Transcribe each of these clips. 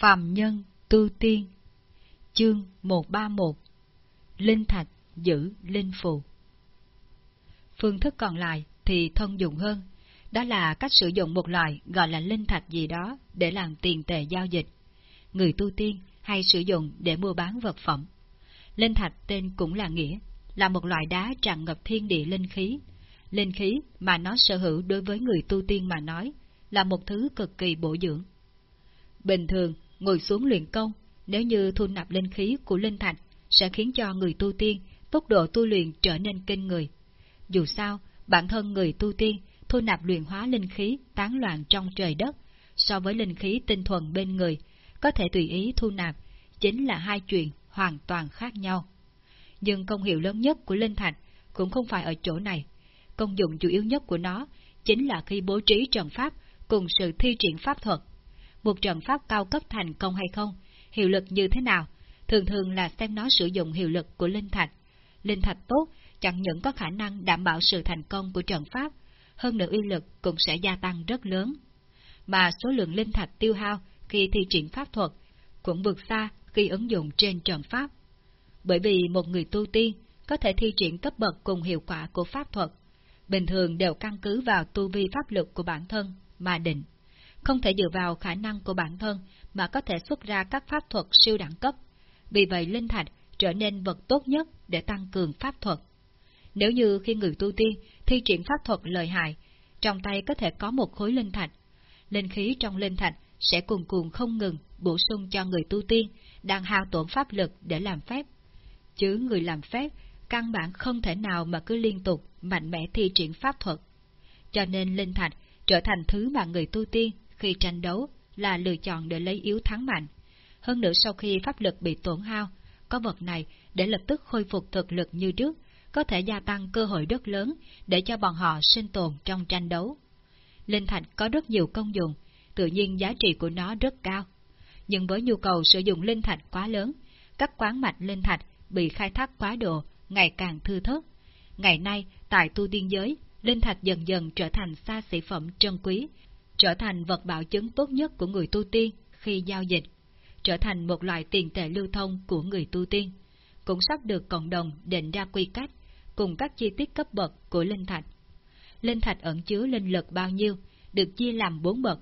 Phàm Nhân Tu Tiên Chương 131 Linh Thạch giữ Linh Phù Phương thức còn lại thì thông dụng hơn, đó là cách sử dụng một loại gọi là linh thạch gì đó để làm tiền tệ giao dịch. Người tu tiên hay sử dụng để mua bán vật phẩm. Linh thạch tên cũng là nghĩa, là một loại đá tràn ngập thiên địa linh khí. Linh khí mà nó sở hữu đối với người tu tiên mà nói là một thứ cực kỳ bổ dưỡng. Bình thường, ngồi xuống luyện công, nếu như thu nạp linh khí của linh thạch sẽ khiến cho người tu tiên tốc độ tu luyện trở nên kinh người. Dù sao, bản thân người tu tiên thu nạp luyện hóa linh khí tán loạn trong trời đất, so với linh khí tinh thuần bên người, có thể tùy ý thu nạp, chính là hai chuyện hoàn toàn khác nhau. Nhưng công hiệu lớn nhất của linh thạch cũng không phải ở chỗ này. Công dụng chủ yếu nhất của nó chính là khi bố trí trận pháp cùng sự thi triển pháp thuật. Một trận pháp cao cấp thành công hay không, hiệu lực như thế nào, thường thường là xem nó sử dụng hiệu lực của linh thạch. Linh thạch tốt chẳng những có khả năng đảm bảo sự thành công của trận pháp, hơn nữa uy lực cũng sẽ gia tăng rất lớn. Mà số lượng linh thạch tiêu hao khi thi triển pháp thuật cũng vượt xa khi ứng dụng trên trận pháp. Bởi vì một người tu tiên có thể thi triển cấp bậc cùng hiệu quả của pháp thuật, bình thường đều căn cứ vào tu vi pháp lực của bản thân mà định, không thể dựa vào khả năng của bản thân mà có thể xuất ra các pháp thuật siêu đẳng cấp. Vì vậy linh thạch trở nên vật tốt nhất để tăng cường pháp thuật. Nếu như khi người tu tiên thi triển pháp thuật lợi hại, trong tay có thể có một khối linh thạch, linh khí trong linh thạch sẽ cuồn cuộn không ngừng bổ sung cho người tu tiên đang hao tổn pháp lực để làm phép. Chứ người làm phép căn bản không thể nào mà cứ liên tục mạnh mẽ thi triển pháp thuật. Cho nên linh thạch trở thành thứ mà người tu tiên khi tranh đấu là lựa chọn để lấy yếu thắng mạnh. Hơn nữa sau khi pháp lực bị tổn hao, có vật này để lập tức khôi phục thực lực như trước, có thể gia tăng cơ hội rất lớn để cho bọn họ sinh tồn trong tranh đấu. Linh thạch có rất nhiều công dụng, tự nhiên giá trị của nó rất cao. Nhưng với nhu cầu sử dụng linh thạch quá lớn, các quán mạch linh thạch bị khai thác quá độ, ngày càng thư thớt. Ngày nay, tại tu tiên giới, linh thạch dần dần trở thành xa xỉ phẩm trân quý, trở thành vật bảo chứng tốt nhất của người tu tiên khi giao dịch, trở thành một loại tiền tệ lưu thông của người tu tiên, cũng sắp được cộng đồng định ra quy cách, cùng các chi tiết cấp bậc của linh thạch. Linh thạch ẩn chứa linh lực bao nhiêu, được chia làm bốn bậc,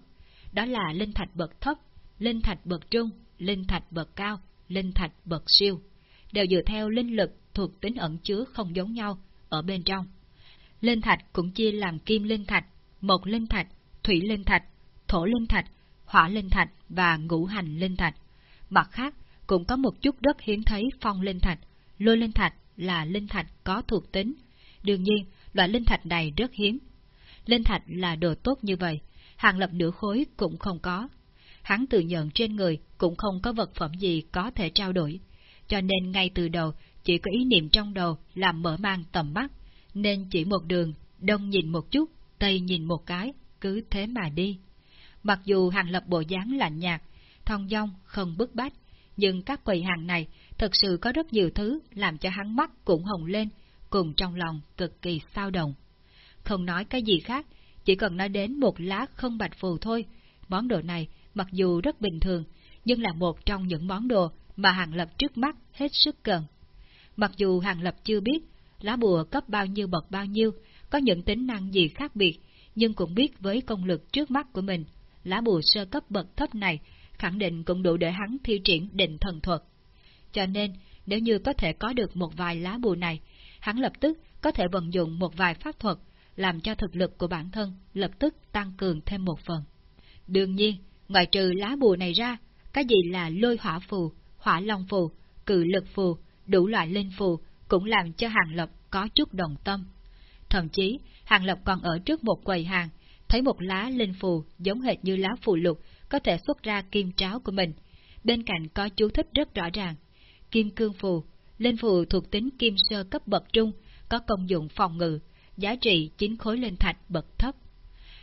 đó là linh thạch bậc thấp, linh thạch bậc trung, linh thạch bậc cao, linh thạch bậc siêu, đều dựa theo linh lực thuộc tính ẩn chứa không giống nhau ở bên trong. Linh thạch cũng chia làm kim linh thạch, mộc linh thạch, thủy linh thạch, thổ linh thạch, hỏa linh thạch và ngũ hành linh thạch. Mặt khác, cũng có một chút đất hiếm thấy phong linh thạch, lôi linh thạch là linh thạch có thuộc tính. Đương nhiên, loại linh thạch này rất hiếm. Linh thạch là đồ tốt như vậy, hàng lập nửa khối cũng không có. Hắn tự nhận trên người cũng không có vật phẩm gì có thể trao đổi, cho nên ngay từ đầu chỉ có ý niệm trong đầu làm mở mang tầm mắt, nên chỉ một đường, đông nhìn một chút, tây nhìn một cái, cứ thế mà đi. Mặc dù hàng lập bộ dáng lạnh nhạt, thong dong, không bức bách, nhưng các quầy hàng này thật sự có rất nhiều thứ làm cho hắn mắt cũng hồng lên, cùng trong lòng cực kỳ sao động. Không nói cái gì khác, chỉ cần nói đến một lá không bạch phù thôi, món đồ này mặc dù rất bình thường, nhưng là một trong những món đồ mà Hàng Lập trước mắt hết sức cần. Mặc dù Hàng Lập chưa biết lá bùa cấp bao nhiêu bậc bao nhiêu, có những tính năng gì khác biệt, nhưng cũng biết với công lực trước mắt của mình, lá bùa sơ cấp bậc thấp này khẳng định cũng đủ để hắn thi triển định thần thuật. Cho nên, nếu như có thể có được một vài lá bùa này, hắn lập tức có thể vận dụng một vài pháp thuật, làm cho thực lực của bản thân lập tức tăng cường thêm một phần. Đương nhiên, ngoài trừ lá bùa này ra, cái gì là lôi hỏa phù, hỏa long phù, cự lực phù, đủ loại linh phù cũng làm cho Hàng Lập có chút đồng tâm. Thậm chí, Hàng Lập còn ở trước một quầy hàng, thấy một lá linh phù giống hệt như lá phù lục có thể xuất ra kim tráo của mình. Bên cạnh có chú thích rất rõ ràng. Kim cương phù, linh phù thuộc tính kim sơ cấp bậc trung, có công dụng phòng ngự, giá trị 9 khối linh thạch bậc thấp.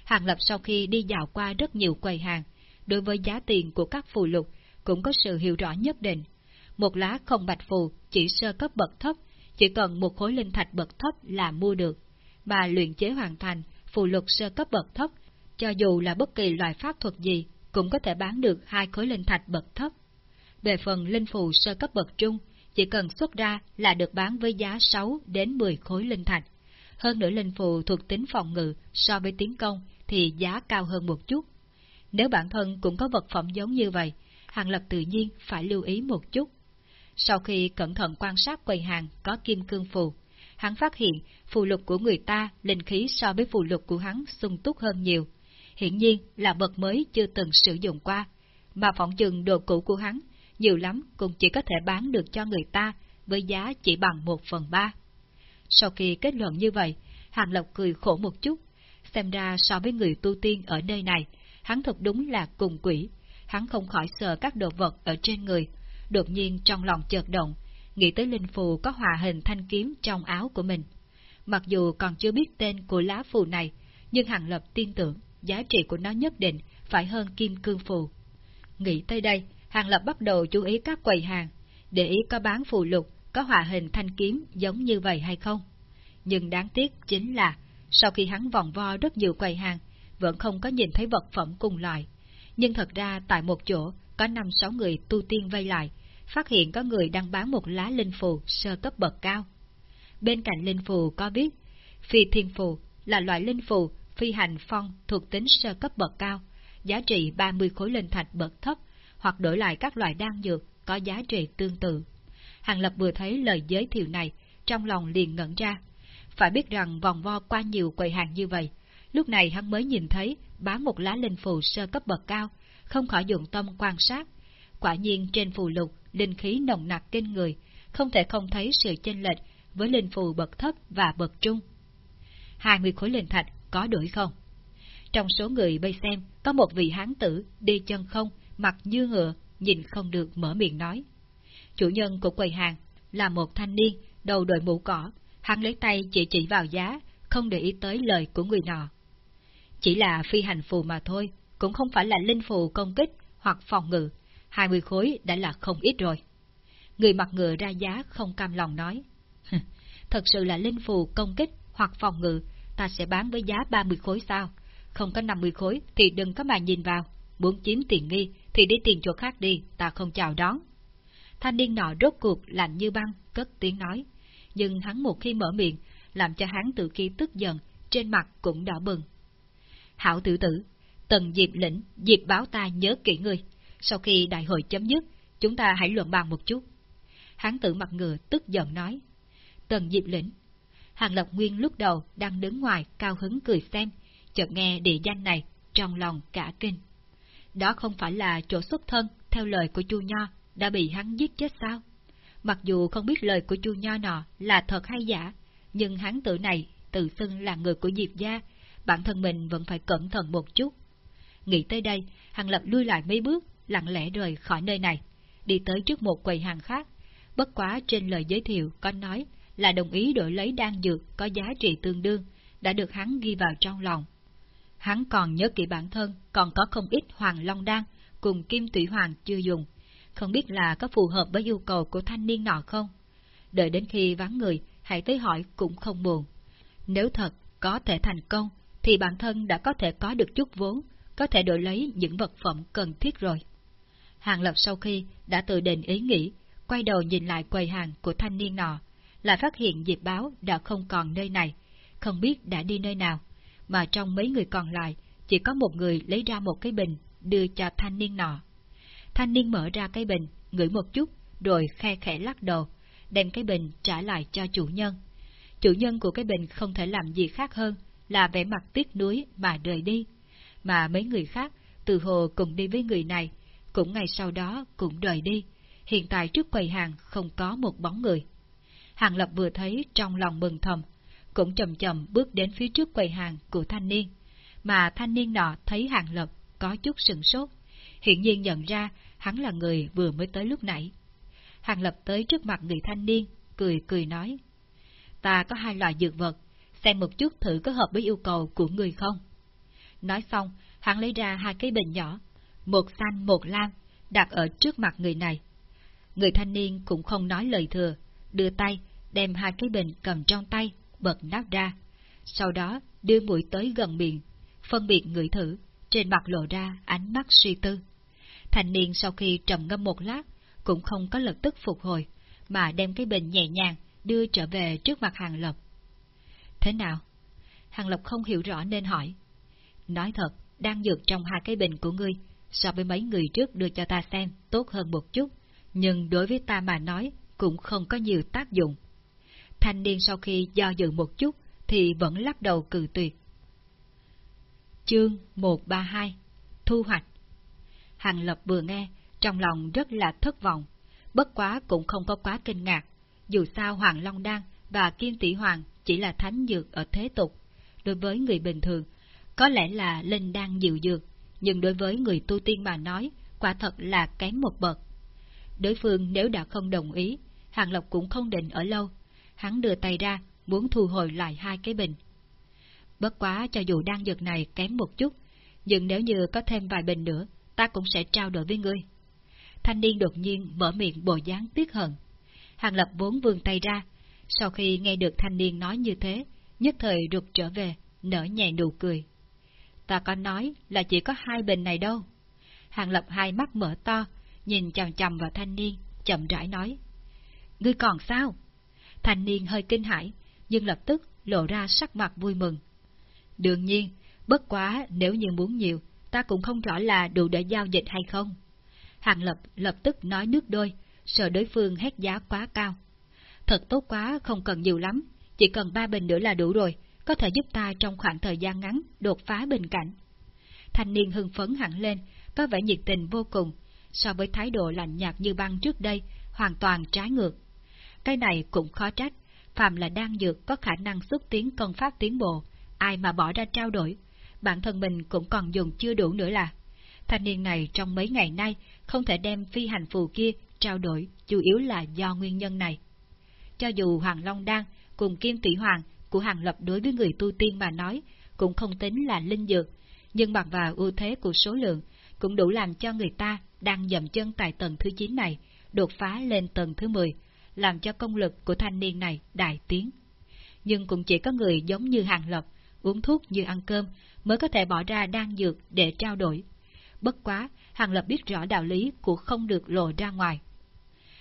Hàng Lập sau khi đi dạo qua rất nhiều quầy hàng, đối với giá tiền của các phù lục cũng có sự hiểu rõ nhất định. Một lá không bạch phù chỉ sơ cấp bậc thấp, chỉ cần một khối linh thạch bậc thấp là mua được, mà luyện chế hoàn thành phù lục sơ cấp bậc thấp, cho dù là bất kỳ loại pháp thuật gì cũng có thể bán được hai khối linh thạch bậc thấp. Về phần linh phù sơ cấp bậc trung, chỉ cần xuất ra là được bán với giá 6 đến 10 khối linh thạch. Hơn nữa linh phù thuộc tính phòng ngự so với tiến công thì giá cao hơn một chút. Nếu bản thân cũng có vật phẩm giống như vậy, Hàng Lập tự nhiên phải lưu ý một chút. Sau khi cẩn thận quan sát quầy hàng có kim cương phù, hắn phát hiện phù lục của người ta linh khí so với phù lục của hắn sung túc hơn nhiều. Hiện nhiên là vật mới chưa từng sử dụng qua, mà phỏng chừng đồ cũ của hắn nhiều lắm cũng chỉ có thể bán được cho người ta với giá chỉ bằng một phần ba. Sau khi kết luận như vậy, Hàng Lộc cười khổ một chút, xem ra so với người tu tiên ở nơi này, hắn thật đúng là cùng quỷ, hắn không khỏi sợ các đồ vật ở trên người, đột nhiên trong lòng chợt động, nghĩ tới linh phù có hòa hình thanh kiếm trong áo của mình. Mặc dù còn chưa biết tên của lá phù này, nhưng Hàng Lập tin tưởng giá trị của nó nhất định phải hơn kim cương phù. Nghĩ tới đây, Hàng Lập bắt đầu chú ý các quầy hàng, để ý có bán phù lục, có hòa hình thanh kiếm giống như vậy hay không. Nhưng đáng tiếc chính là, sau khi hắn vòng vo rất nhiều quầy hàng, vẫn không có nhìn thấy vật phẩm cùng loại. Nhưng thật ra tại một chỗ, có năm sáu người tu tiên vây lại, phát hiện có người đang bán một lá linh phù sơ cấp bậc cao. Bên cạnh linh phù có viết, phi thiên phù là loại linh phù phi hành phong thuộc tính sơ cấp bậc cao, giá trị 30 khối linh thạch bậc thấp, hoặc đổi lại các loại đan dược có giá trị tương tự. Hàng Lập vừa thấy lời giới thiệu này, trong lòng liền ngẩn ra. Phải biết rằng vòng vo qua nhiều quầy hàng như vậy, lúc này hắn mới nhìn thấy bán một lá linh phù sơ cấp bậc cao, không khỏi dụng tâm quan sát. Quả nhiên trên phù lục, linh khí nồng nặc kinh người, không thể không thấy sự chênh lệch với linh phù bậc thấp và bậc trung. 20 khối linh thạch có đổi không? Trong số người bây xem, có một vị hán tử đi chân không, mặt như ngựa, nhìn không được mở miệng nói. Chủ nhân của quầy hàng là một thanh niên, đầu đội mũ cỏ, hắn lấy tay chỉ chỉ vào giá, không để ý tới lời của người nọ. Chỉ là phi hành phù mà thôi, cũng không phải là linh phù công kích hoặc phòng ngự, 20 khối đã là không ít rồi. Người mặt ngựa ra giá không cam lòng nói. Thật sự là linh phù công kích hoặc phòng ngự, ta sẽ bán với giá 30 khối sao? Không có 50 khối thì đừng có mà nhìn vào. Muốn chiếm tiền nghi thì đi tiền chỗ khác đi, ta không chào đón. Thanh niên nọ rốt cuộc lạnh như băng, cất tiếng nói. Nhưng hắn một khi mở miệng, làm cho hắn tự khi tức giận, trên mặt cũng đỏ bừng. Hảo tử tử, tần diệp lĩnh, diệp báo ta nhớ kỹ ngươi. Sau khi đại hội chấm dứt, chúng ta hãy luận bàn một chút. Hắn tử mặt ngựa tức giận nói. Tần diệp lĩnh. Hàng Lập Nguyên lúc đầu đang đứng ngoài cao hứng cười xem, chợt nghe địa danh này, trong lòng cả kinh. Đó không phải là chỗ xuất thân, theo lời của Chu Nho, đã bị hắn giết chết sao? Mặc dù không biết lời của Chu Nho nọ là thật hay giả, nhưng hắn tự này tự xưng là người của Diệp gia, bản thân mình vẫn phải cẩn thận một chút. Nghĩ tới đây, Hàng Lập lui lại mấy bước, lặng lẽ rời khỏi nơi này, đi tới trước một quầy hàng khác. Bất quá trên lời giới thiệu có nói là đồng ý đổi lấy đan dược có giá trị tương đương, đã được hắn ghi vào trong lòng. Hắn còn nhớ kỹ bản thân, còn có không ít hoàng long đan cùng kim tủy hoàng chưa dùng, không biết là có phù hợp với yêu cầu của thanh niên nọ không? Đợi đến khi vắng người, hãy tới hỏi cũng không buồn. Nếu thật có thể thành công, thì bản thân đã có thể có được chút vốn, có thể đổi lấy những vật phẩm cần thiết rồi. Hàng Lập sau khi đã tự định ý nghĩ, quay đầu nhìn lại quầy hàng của thanh niên nọ, lại phát hiện Diệp Báo đã không còn nơi này, không biết đã đi nơi nào, mà trong mấy người còn lại, chỉ có một người lấy ra một cái bình, đưa cho thanh niên nọ. Thanh niên mở ra cái bình, ngửi một chút, rồi khe khẽ lắc đầu, đem cái bình trả lại cho chủ nhân. Chủ nhân của cái bình không thể làm gì khác hơn là vẻ mặt tiếc nuối mà rời đi. Mà mấy người khác, từ hồ cùng đi với người này, cũng ngày sau đó cũng rời đi. Hiện tại trước quầy hàng không có một bóng người. Hàng Lập vừa thấy trong lòng mừng thầm, cũng chậm chậm bước đến phía trước quầy hàng của thanh niên. Mà thanh niên nọ thấy Hàng Lập có chút sừng sốt, hiện nhiên nhận ra hắn là người vừa mới tới lúc nãy. Hàng Lập tới trước mặt người thanh niên, cười cười nói. Ta có hai loại dược vật, xem một chút thử có hợp với yêu cầu của người không. Nói xong, hắn lấy ra hai cái bình nhỏ, một xanh một lam, đặt ở trước mặt người này. Người thanh niên cũng không nói lời thừa, đưa tay, đem hai cái bình cầm trong tay, bật nắp ra. Sau đó, đưa mũi tới gần miệng, phân biệt người thử, trên mặt lộ ra ánh mắt suy tư. thanh niên sau khi trầm ngâm một lát, cũng không có lập tức phục hồi, mà đem cái bình nhẹ nhàng đưa trở về trước mặt Hàng Lập. Thế nào? Hàng Lập không hiểu rõ nên hỏi. Nói thật, đang dược trong hai cái bình của ngươi, so với mấy người trước đưa cho ta xem, tốt hơn một chút, nhưng đối với ta mà nói, cũng không có nhiều tác dụng. Thanh niên sau khi do dự một chút, thì vẫn lắc đầu cự tuyệt. Chương 132 Thu hoạch Hàng Lập vừa nghe, trong lòng rất là thất vọng, bất quá cũng không có quá kinh ngạc, dù sao Hoàng Long Đan và Kim Tỷ Hoàng chỉ là thánh dược ở thế tục. Đối với người bình thường, có lẽ là linh đan dịu dược, nhưng đối với người tu tiên mà nói, quả thật là kém một bậc. Đối phương nếu đã không đồng ý, Hàng Lộc cũng không định ở lâu. Hắn đưa tay ra, muốn thu hồi lại hai cái bình. Bất quá cho dù đan dược này kém một chút, nhưng nếu như có thêm vài bình nữa, ta cũng sẽ trao đổi với ngươi. Thanh niên đột nhiên mở miệng bồi dáng tiếc hận. Hàng Lập vốn vươn tay ra, sau khi nghe được thanh niên nói như thế, nhất thời rụt trở về, nở nhẹ nụ cười. Ta có nói là chỉ có hai bình này đâu. Hàng Lập hai mắt mở to, nhìn chằm chằm vào thanh niên, chậm rãi nói. Ngươi còn sao? Thanh niên hơi kinh hãi, nhưng lập tức lộ ra sắc mặt vui mừng. Đương nhiên, bất quá nếu như muốn nhiều, ta cũng không rõ là đủ để giao dịch hay không. Hàng Lập lập tức nói nước đôi, sợ đối phương hét giá quá cao. Thật tốt quá, không cần nhiều lắm, chỉ cần ba bình nữa là đủ rồi, có thể giúp ta trong khoảng thời gian ngắn đột phá bình cảnh. Thanh niên hưng phấn hẳn lên, có vẻ nhiệt tình vô cùng, so với thái độ lạnh nhạt như băng trước đây, hoàn toàn trái ngược. Cái này cũng khó trách, phàm là đang dược có khả năng xúc tiến công pháp tiến bộ, ai mà bỏ ra trao đổi, bản thân mình cũng còn dùng chưa đủ nữa là. Thanh niên này trong mấy ngày nay không thể đem phi hành phù kia trao đổi, chủ yếu là do nguyên nhân này. Cho dù Hoàng Long Đan cùng Kim Tỷ Hoàng của Hàng Lập đối với người tu tiên mà nói, cũng không tính là linh dược, nhưng bằng vào ưu thế của số lượng, cũng đủ làm cho người ta đang dầm chân tại tầng thứ 9 này, đột phá lên tầng thứ 10, làm cho công lực của thanh niên này đại tiến. Nhưng cũng chỉ có người giống như Hàng Lập, uống thuốc như ăn cơm, mới có thể bỏ ra đan dược để trao đổi. Bất quá, Hàng Lập biết rõ đạo lý của không được lộ ra ngoài.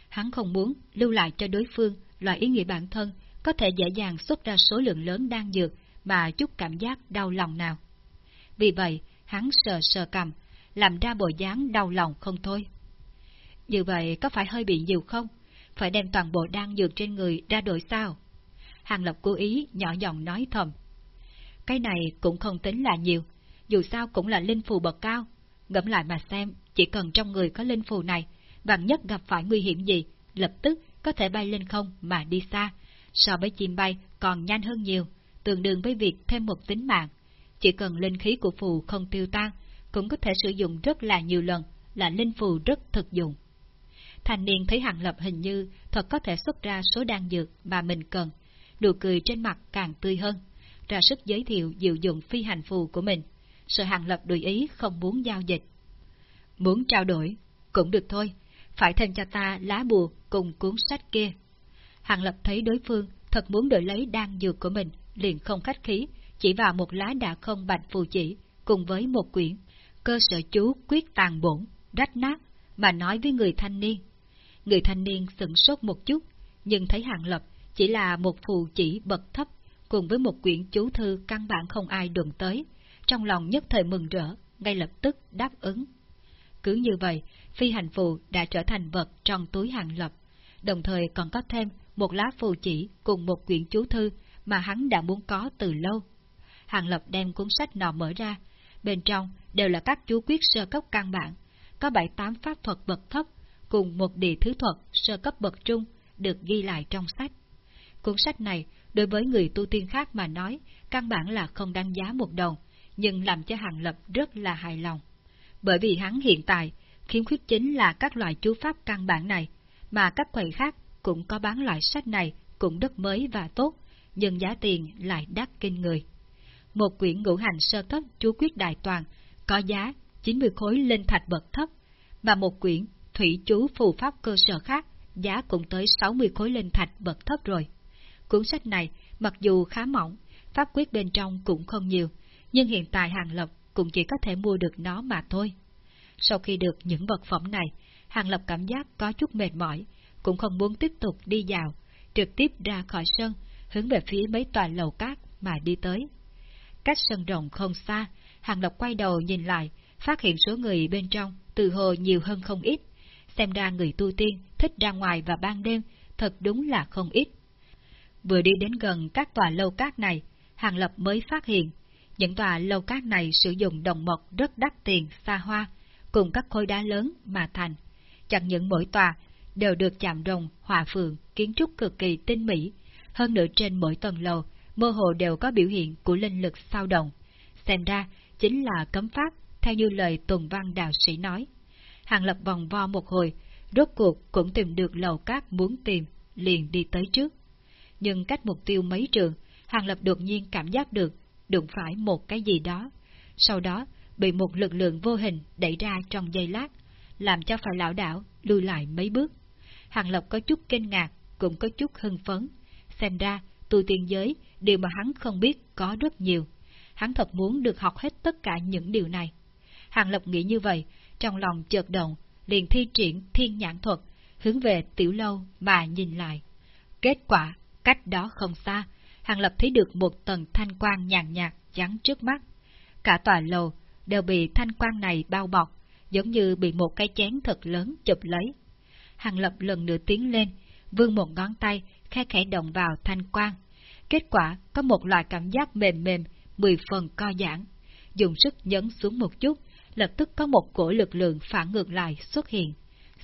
Hắn không muốn lưu lại cho đối phương loại ý nghĩa bản thân có thể dễ dàng xuất ra số lượng lớn đan dược mà chút cảm giác đau lòng nào. Vì vậy, hắn sờ sờ cầm, làm ra bộ dáng đau lòng không thôi. Như vậy có phải hơi bị nhiều không? Phải đem toàn bộ đan dược trên người ra đổi sao? Hàng Lập cố ý nhỏ giọng nói thầm. Cái này cũng không tính là nhiều, dù sao cũng là linh phù bậc cao. Ngẫm lại mà xem, chỉ cần trong người có linh phù này, vạn nhất gặp phải nguy hiểm gì, lập tức có thể bay lên không mà đi xa, so với chim bay còn nhanh hơn nhiều, tương đương với việc thêm một tính mạng. Chỉ cần linh khí của phù không tiêu tan, cũng có thể sử dụng rất là nhiều lần, là linh phù rất thực dụng. Thành niên thấy Hàng Lập hình như thật có thể xuất ra số đan dược mà mình cần, nụ cười trên mặt càng tươi hơn, ra sức giới thiệu diệu dụng phi hành phù của mình, sợ Hàng Lập đùi ý không muốn giao dịch. Muốn trao đổi, cũng được thôi, phải thêm cho ta lá bùa cùng cuốn sách kia. Hàng Lập thấy đối phương thật muốn đổi lấy đan dược của mình, liền không khách khí, chỉ vào một lá đã không bạch phù chỉ, cùng với một quyển, cơ sở chú quyết tàn bổn, rách nát, mà nói với người thanh niên. Người thanh niên sững sốt một chút, nhưng thấy Hàng Lập chỉ là một phù chỉ bậc thấp, cùng với một quyển chú thư căn bản không ai đụng tới, trong lòng nhất thời mừng rỡ, ngay lập tức đáp ứng. Cứ như vậy, phi hành phù đã trở thành vật trong túi Hàng Lập, đồng thời còn có thêm một lá phù chỉ cùng một quyển chú thư mà hắn đã muốn có từ lâu. Hàng Lập đem cuốn sách nọ mở ra, bên trong đều là các chú quyết sơ cấp căn bản, có bảy tám pháp thuật bậc thấp cùng một địa thứ thuật sơ cấp bậc trung được ghi lại trong sách. Cuốn sách này, đối với người tu tiên khác mà nói, căn bản là không đáng giá một đồng, nhưng làm cho Hàng Lập rất là hài lòng. Bởi vì hắn hiện tại, khiếm khuyết chính là các loại chú pháp căn bản này, mà các quầy khác cũng có bán loại sách này cũng rất mới và tốt, nhưng giá tiền lại đắt kinh người. Một quyển ngũ hành sơ cấp chú quyết đại toàn có giá 90 khối linh thạch bậc thấp, mà một quyển thủy chú phù pháp cơ sở khác giá cũng tới 60 khối linh thạch bậc thấp rồi. Cuốn sách này mặc dù khá mỏng, pháp quyết bên trong cũng không nhiều, nhưng hiện tại Hàng Lập cũng chỉ có thể mua được nó mà thôi. Sau khi được những vật phẩm này, Hàng Lập cảm giác có chút mệt mỏi, cũng không muốn tiếp tục đi dạo, trực tiếp ra khỏi sân, hướng về phía mấy tòa lầu cát mà đi tới. Cách sân rộng không xa, Hàng lộc quay đầu nhìn lại, phát hiện số người bên trong từ hồ nhiều hơn không ít. Xem ra người tu tiên thích ra ngoài và ban đêm, thật đúng là không ít. Vừa đi đến gần các tòa lâu cát này, Hàng Lập mới phát hiện, những tòa lâu cát này sử dụng đồng mộc rất đắt tiền, xa hoa, cùng các khối đá lớn mà thành. Chẳng những mỗi tòa đều được chạm đồng, hòa phượng, kiến trúc cực kỳ tinh mỹ, hơn nữa trên mỗi tầng lầu, mơ hồ đều có biểu hiện của linh lực sao động. Xem ra, chính là cấm pháp, theo như lời tuần văn đạo sĩ nói. Hàng lập vòng vo một hồi, rốt cuộc cũng tìm được lầu cát muốn tìm, liền đi tới trước. Nhưng cách mục tiêu mấy trường, Hàng lập đột nhiên cảm giác được, đụng phải một cái gì đó. Sau đó, bị một lực lượng vô hình đẩy ra trong giây lát, làm cho phải lão đảo lùi lại mấy bước. Hàng Lập có chút kinh ngạc, cũng có chút hưng phấn. Xem ra, tu tiên giới, điều mà hắn không biết có rất nhiều. Hắn thật muốn được học hết tất cả những điều này. Hàng Lập nghĩ như vậy, trong lòng chợt động, liền thi triển thiên nhãn thuật, hướng về tiểu lâu mà nhìn lại. Kết quả, cách đó không xa, Hàng Lập thấy được một tầng thanh quang nhàn nhạt chắn trước mắt. Cả tòa lầu đều bị thanh quang này bao bọc, giống như bị một cái chén thật lớn chụp lấy. Hàng Lập lần nữa tiến lên, vươn một ngón tay, khe khẽ động vào thanh quang. Kết quả có một loại cảm giác mềm mềm, mười phần co giãn. Dùng sức nhấn xuống một chút, lập tức có một cổ lực lượng phản ngược lại xuất hiện.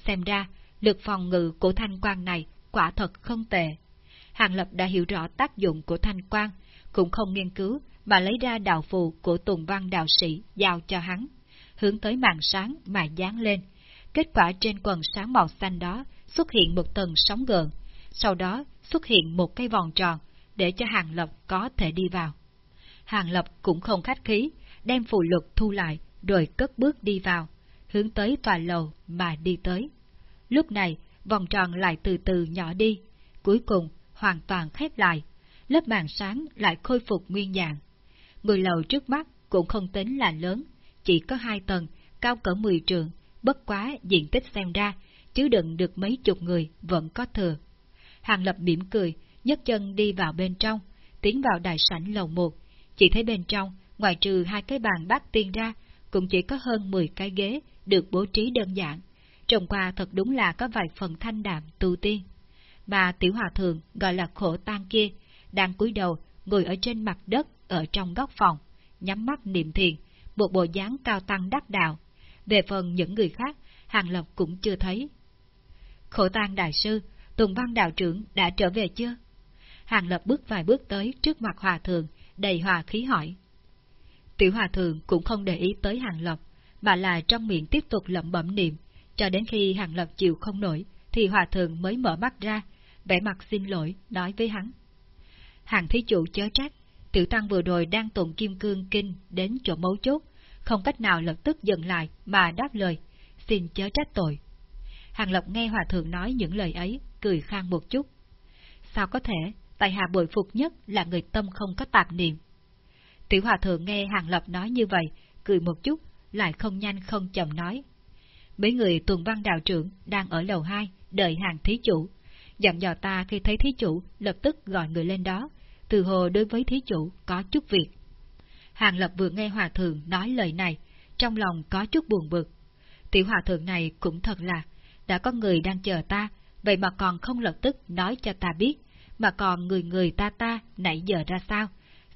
Xem ra, lực phòng ngự của thanh quang này quả thật không tệ. Hàng Lập đã hiểu rõ tác dụng của thanh quang, cũng không nghiên cứu mà lấy ra đạo phù của Tùng Văn đạo sĩ giao cho hắn, hướng tới màn sáng mà dán lên. Kết quả trên quần sáng màu xanh đó xuất hiện một tầng sóng gợn, sau đó xuất hiện một cái vòng tròn để cho Hàng Lập có thể đi vào. Hàng Lập cũng không khách khí, đem phù lực thu lại rồi cất bước đi vào, hướng tới tòa lầu mà đi tới. Lúc này, vòng tròn lại từ từ nhỏ đi, cuối cùng hoàn toàn khép lại, lớp màn sáng lại khôi phục nguyên dạng. Người lầu trước mắt cũng không tính là lớn, chỉ có hai tầng, cao cỡ 10 trường, bất quá diện tích xem ra, chứ đựng được mấy chục người vẫn có thừa. Hàng Lập mỉm cười, nhấc chân đi vào bên trong, tiến vào đại sảnh lầu một, chỉ thấy bên trong, ngoài trừ hai cái bàn bát tiên ra, cũng chỉ có hơn 10 cái ghế được bố trí đơn giản. Trông qua thật đúng là có vài phần thanh đạm tu tiên. Mà tiểu hòa thượng gọi là khổ tan kia, đang cúi đầu ngồi ở trên mặt đất ở trong góc phòng, nhắm mắt niệm thiền, một bộ dáng cao tăng đắc đạo. Về phần những người khác, Hàng Lập cũng chưa thấy. Khổ tang đại sư, Tùng Văn đạo trưởng đã trở về chưa? Hàng Lập bước vài bước tới trước mặt hòa thượng, đầy hòa khí hỏi. Tiểu hòa thượng cũng không để ý tới Hàng Lập, mà là trong miệng tiếp tục lẩm bẩm niệm, cho đến khi Hàng Lập chịu không nổi, thì hòa thượng mới mở mắt ra, vẻ mặt xin lỗi, nói với hắn. Hàng thí chủ chớ trách, tiểu tăng vừa rồi đang tụng kim cương kinh đến chỗ mấu chốt, không cách nào lập tức dừng lại mà đáp lời, xin chớ trách tội. Hàng Lập nghe hòa thượng nói những lời ấy, cười khang một chút. Sao có thể, tại hạ bội phục nhất là người tâm không có tạp niệm. Tiểu hòa thượng nghe Hàng Lập nói như vậy, cười một chút, lại không nhanh không chậm nói. Mấy người tuần văn đạo trưởng đang ở lầu 2, đợi hàng thí chủ. Dặn dò ta khi thấy thí chủ, lập tức gọi người lên đó, từ hồ đối với thí chủ có chút việc. Hàng Lập vừa nghe hòa thượng nói lời này, trong lòng có chút buồn bực. Tiểu hòa thượng này cũng thật là, đã có người đang chờ ta, vậy mà còn không lập tức nói cho ta biết, mà còn người người ta ta nãy giờ ra sao,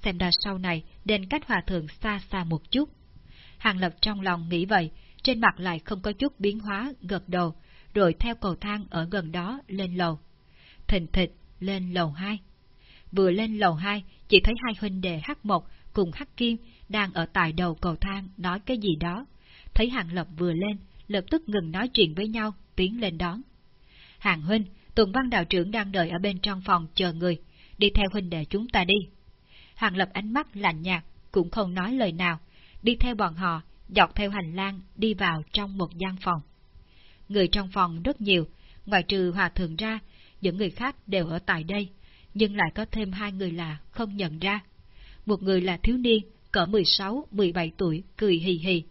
xem ra sau này nên cách hòa thượng xa xa một chút. Hàng Lập trong lòng nghĩ vậy, trên mặt lại không có chút biến hóa, gật đầu, rồi theo cầu thang ở gần đó lên lầu. Thình thịch lên lầu 2. Vừa lên lầu 2, chỉ thấy hai huynh đệ hắc mộc cùng hắc kim đang ở tại đầu cầu thang nói cái gì đó. Thấy Hàng Lập vừa lên, lập tức ngừng nói chuyện với nhau, tiến lên đón. Hàng huynh, Tùng Văn đạo trưởng đang đợi ở bên trong phòng chờ người, đi theo huynh để chúng ta đi. Hàng Lập ánh mắt lạnh nhạt, cũng không nói lời nào, đi theo bọn họ, dọc theo hành lang đi vào trong một gian phòng. Người trong phòng rất nhiều, ngoài trừ hòa thượng ra, những người khác đều ở tại đây, nhưng lại có thêm hai người lạ không nhận ra. Một người là thiếu niên, cỡ 16-17 tuổi, cười hì hì.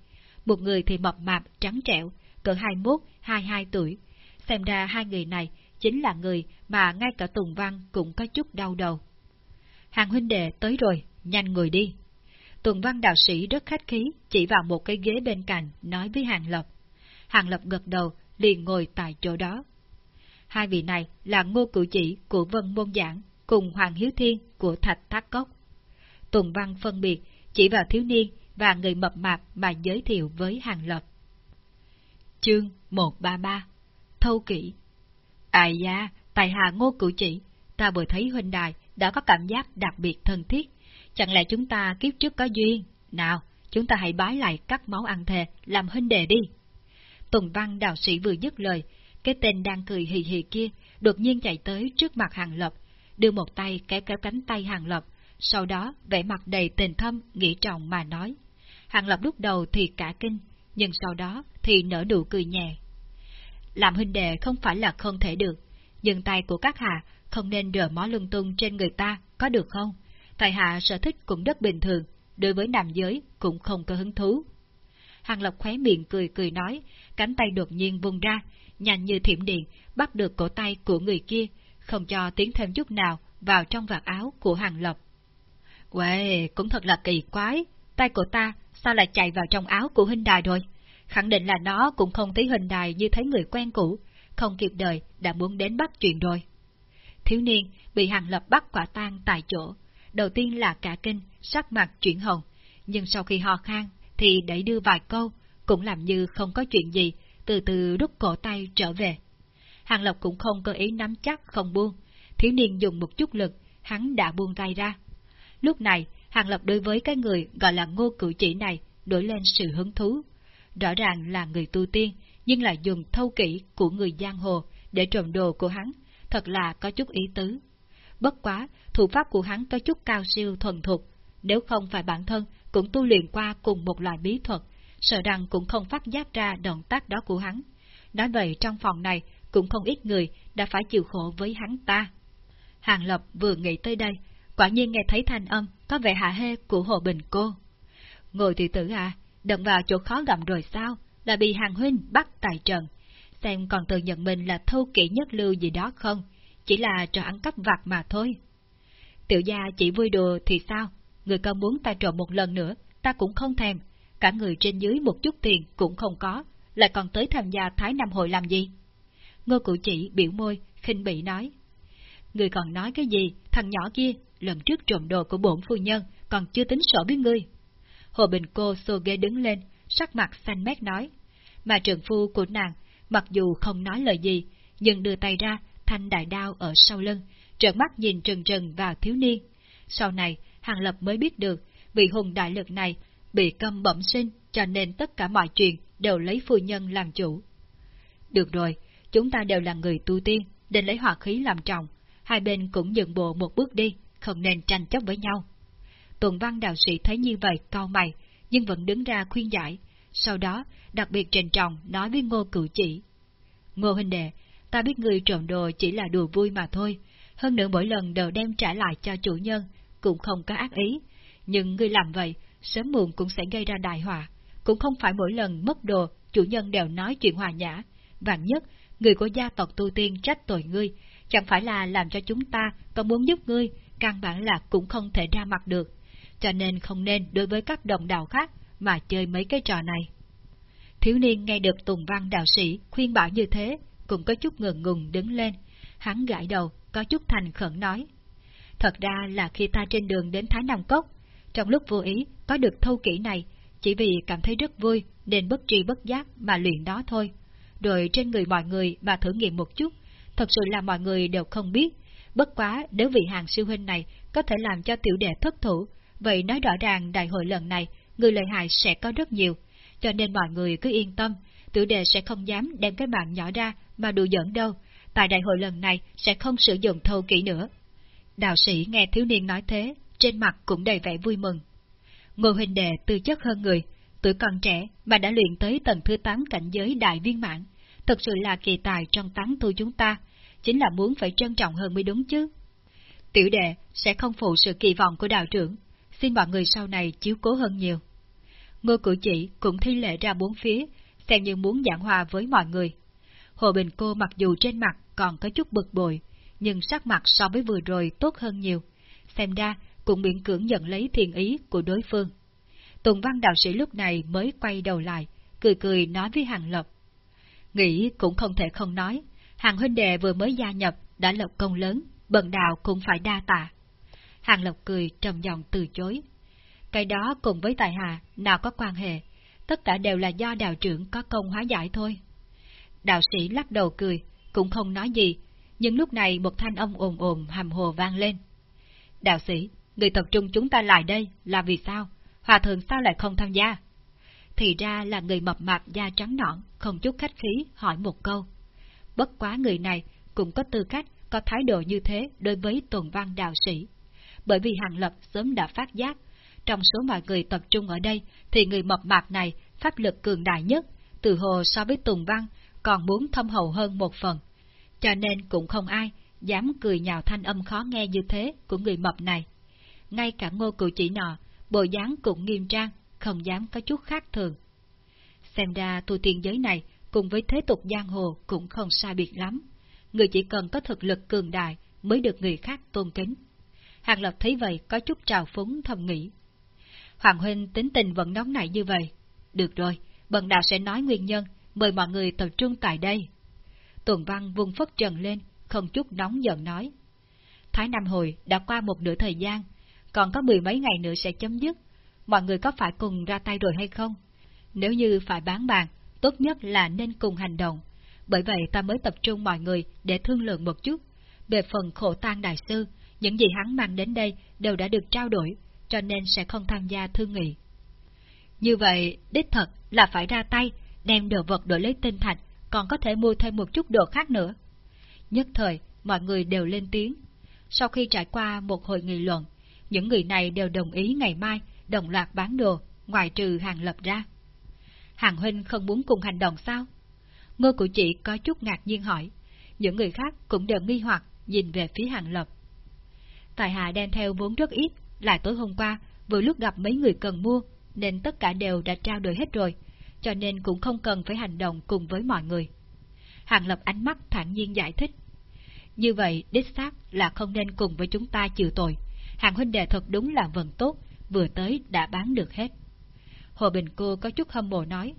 Một người thì mập mạp, trắng trẻo, cỡ 21-22 tuổi. Xem ra hai người này chính là người mà ngay cả Tùng Văn cũng có chút đau đầu. Hàng huynh đệ tới rồi, nhanh ngồi đi. Tùng Văn đạo sĩ rất khách khí, chỉ vào một cái ghế bên cạnh, nói với Hàng Lập. Hàng Lập gật đầu, liền ngồi tại chỗ đó. Hai vị này là ngô cử chỉ của Vân Môn Giảng, cùng Hoàng Hiếu Thiên của Thạch Thác Cốc. Tùng Văn phân biệt, chỉ vào thiếu niên và người mập mạp mà giới thiệu với Hàng Lập. Chương 133 Thâu Kỷ Ai da, tài hạ ngô cử chỉ, ta vừa thấy huynh đài đã có cảm giác đặc biệt thân thiết. Chẳng lẽ chúng ta kiếp trước có duyên? Nào, chúng ta hãy bái lại cắt máu ăn thề, làm huynh đệ đi. Tùng Văn đạo sĩ vừa dứt lời, cái tên đang cười hì hì kia đột nhiên chạy tới trước mặt Hàng Lập, đưa một tay kéo kéo cánh tay Hàng Lập, sau đó vẻ mặt đầy tình thâm, nghĩ trọng mà nói. Hàng Lập lúc đầu thì cả kinh, nhưng sau đó thì nở nụ cười nhẹ. Làm huynh đệ không phải là không thể được, nhưng tay của các hạ không nên rờ mó lung tung trên người ta, có được không? Tài hạ sở thích cũng rất bình thường, đối với nam giới cũng không có hứng thú. Hàng Lập khóe miệng cười cười nói, cánh tay đột nhiên vung ra, nhanh như thiểm điện, bắt được cổ tay của người kia, không cho tiến thêm chút nào vào trong vạt áo của Hàng Lập. Quê, cũng thật là kỳ quái, tay của ta sao lại chạy vào trong áo của huynh đài rồi? Khẳng định là nó cũng không thấy hình đài như thấy người quen cũ, không kịp đời đã muốn đến bắt chuyện rồi. Thiếu niên bị Hàng Lập bắt quả tang tại chỗ, đầu tiên là cả kinh, sắc mặt chuyển hồng, nhưng sau khi ho khan thì đẩy đưa vài câu, cũng làm như không có chuyện gì, từ từ rút cổ tay trở về. Hàng Lập cũng không cơ ý nắm chắc không buông, thiếu niên dùng một chút lực, hắn đã buông tay ra. Lúc này, Hàng Lập đối với cái người gọi là ngô cử chỉ này đổi lên sự hứng thú. Rõ ràng là người tu tiên, nhưng lại dùng thâu kỹ của người giang hồ để trộm đồ của hắn, thật là có chút ý tứ. Bất quá, thủ pháp của hắn có chút cao siêu thuần thục, nếu không phải bản thân cũng tu luyện qua cùng một loại bí thuật, sợ rằng cũng không phát giác ra động tác đó của hắn. Nói vậy trong phòng này cũng không ít người đã phải chịu khổ với hắn ta. Hàng Lập vừa nghĩ tới đây, quả nhiên nghe thấy thanh âm có vẻ hạ hê của Hồ Bình cô. Ngồi thị tử à, đậm vào chỗ khó gặm rồi sao, là bị hàng huynh bắt tại trần Xem còn tự nhận mình là thâu kỹ nhất lưu gì đó không, chỉ là trò ăn cắp vặt mà thôi. Tiểu gia chỉ vui đùa thì sao, người có muốn ta trộm một lần nữa, ta cũng không thèm, cả người trên dưới một chút tiền cũng không có, lại còn tới tham gia Thái Nam Hội làm gì? Ngô cụ chỉ biểu môi, khinh bị nói. Người còn nói cái gì, thằng nhỏ kia, lần trước trộm đồ của bổn phu nhân, còn chưa tính sổ với ngươi. Hồ Bình Cô xô ghế đứng lên, sắc mặt xanh mét nói. Mà trường phu của nàng, mặc dù không nói lời gì, nhưng đưa tay ra, thanh đại đao ở sau lưng, trợn mắt nhìn trừng trừng vào thiếu niên. Sau này, Hàng Lập mới biết được, vị hùng đại lực này bị câm bẩm sinh, cho nên tất cả mọi chuyện đều lấy phu nhân làm chủ. Được rồi, chúng ta đều là người tu tiên, nên lấy hòa khí làm trọng, hai bên cũng dừng bộ một bước đi, không nên tranh chấp với nhau. Tuần văn đạo sĩ thấy như vậy cau mày, nhưng vẫn đứng ra khuyên giải, sau đó đặc biệt trình trọng nói với ngô cửu chỉ. Ngô huynh đệ, ta biết người trộm đồ chỉ là đùa vui mà thôi, hơn nữa mỗi lần đều đem trả lại cho chủ nhân, cũng không có ác ý, nhưng ngươi làm vậy, sớm muộn cũng sẽ gây ra đại họa, cũng không phải mỗi lần mất đồ, chủ nhân đều nói chuyện hòa nhã, vạn nhất, người của gia tộc tu tiên trách tội ngươi, chẳng phải là làm cho chúng ta có muốn giúp ngươi, căn bản là cũng không thể ra mặt được, cho nên không nên đối với các đồng đạo khác mà chơi mấy cái trò này. Thiếu niên nghe được Tùng Văn đạo sĩ khuyên bảo như thế, cũng có chút ngừng ngùng đứng lên, hắn gãi đầu, có chút thành khẩn nói. Thật ra là khi ta trên đường đến Thái Nam Cốc, trong lúc vô ý có được thâu kỹ này, chỉ vì cảm thấy rất vui nên bất tri bất giác mà luyện đó thôi. Rồi trên người mọi người mà thử nghiệm một chút, thật sự là mọi người đều không biết. Bất quá nếu vị hàng siêu huynh này có thể làm cho tiểu đệ thất thủ, vậy nói rõ ràng đại hội lần này người lợi hại sẽ có rất nhiều, cho nên mọi người cứ yên tâm, tiểu đệ sẽ không dám đem cái mạng nhỏ ra mà đùa giỡn đâu, tại đại hội lần này sẽ không sử dụng thâu kỹ nữa. Đạo sĩ nghe thiếu niên nói thế, trên mặt cũng đầy vẻ vui mừng. Ngô huynh đệ tư chất hơn người, tuổi còn trẻ mà đã luyện tới tầng thứ 8 cảnh giới đại viên mãn, thật sự là kỳ tài trong tán tu chúng ta, chính là muốn phải trân trọng hơn mới đúng chứ. Tiểu đệ sẽ không phụ sự kỳ vọng của đạo trưởng, xin mọi người sau này chiếu cố hơn nhiều. Ngô cử chỉ cũng thi lệ ra bốn phía, xem như muốn giảng hòa với mọi người. Hồ Bình Cô mặc dù trên mặt còn có chút bực bội, nhưng sắc mặt so với vừa rồi tốt hơn nhiều. Xem ra cũng miễn cưỡng nhận lấy thiền ý của đối phương. Tùng văn đạo sĩ lúc này mới quay đầu lại, cười cười nói với Hàng Lập. Nghĩ cũng không thể không nói, Hàng huynh đệ vừa mới gia nhập đã lập công lớn, bần đạo cũng phải đa tạ. Hàng lộc cười trầm giọng từ chối. Cái đó cùng với Tài hạ nào có quan hệ, tất cả đều là do đạo trưởng có công hóa giải thôi. Đạo sĩ lắc đầu cười, cũng không nói gì, nhưng lúc này một thanh âm ồn ồn hầm hồ vang lên. Đạo sĩ, người tập trung chúng ta lại đây là vì sao? Hòa thượng sao lại không tham gia? Thì ra là người mập mạp da trắng nõn, không chút khách khí, hỏi một câu. Bất quá người này cũng có tư cách, có thái độ như thế đối với tuần văn đạo sĩ. Bởi vì Hàng Lập sớm đã phát giác, trong số mọi người tập trung ở đây thì người mập mạp này pháp lực cường đại nhất, từ hồ so với Tùng Văn còn muốn thâm hậu hơn một phần. Cho nên cũng không ai dám cười nhào thanh âm khó nghe như thế của người mập này. Ngay cả ngô cựu chỉ nọ, bộ dáng cũng nghiêm trang, không dám có chút khác thường. Xem ra tu tiên giới này cùng với thế tục giang hồ cũng không sai biệt lắm. Người chỉ cần có thực lực cường đại mới được người khác tôn kính. Hàng Lập thấy vậy có chút trào phúng thầm nghĩ. Hoàng Huynh tính tình vẫn nóng nảy như vậy. Được rồi, bần đạo sẽ nói nguyên nhân, mời mọi người tập trung tại đây. Tuần Văn vung phất trần lên, không chút nóng giận nói. Thái Nam Hồi đã qua một nửa thời gian, còn có mười mấy ngày nữa sẽ chấm dứt. Mọi người có phải cùng ra tay rồi hay không? Nếu như phải bán bàn, tốt nhất là nên cùng hành động. Bởi vậy ta mới tập trung mọi người để thương lượng một chút. Về phần khổ tan đại sư, những gì hắn mang đến đây đều đã được trao đổi, cho nên sẽ không tham gia thương nghị. Như vậy, đích thật là phải ra tay, đem đồ vật đổi lấy tinh thạch, còn có thể mua thêm một chút đồ khác nữa. Nhất thời, mọi người đều lên tiếng. Sau khi trải qua một hồi nghị luận, những người này đều đồng ý ngày mai đồng loạt bán đồ, ngoài trừ hàng lập ra. Hàng huynh không muốn cùng hành động sao? Ngô cụ chỉ có chút ngạc nhiên hỏi. Những người khác cũng đều nghi hoặc nhìn về phía hàng lập. Tài hạ đem theo vốn rất ít, lại tối hôm qua, vừa lúc gặp mấy người cần mua, nên tất cả đều đã trao đổi hết rồi, cho nên cũng không cần phải hành động cùng với mọi người. Hàng Lập ánh mắt thản nhiên giải thích. Như vậy, đích xác là không nên cùng với chúng ta chịu tội. Hàng huynh đệ thật đúng là vận tốt, vừa tới đã bán được hết. Hồ Bình Cô có chút hâm mộ nói,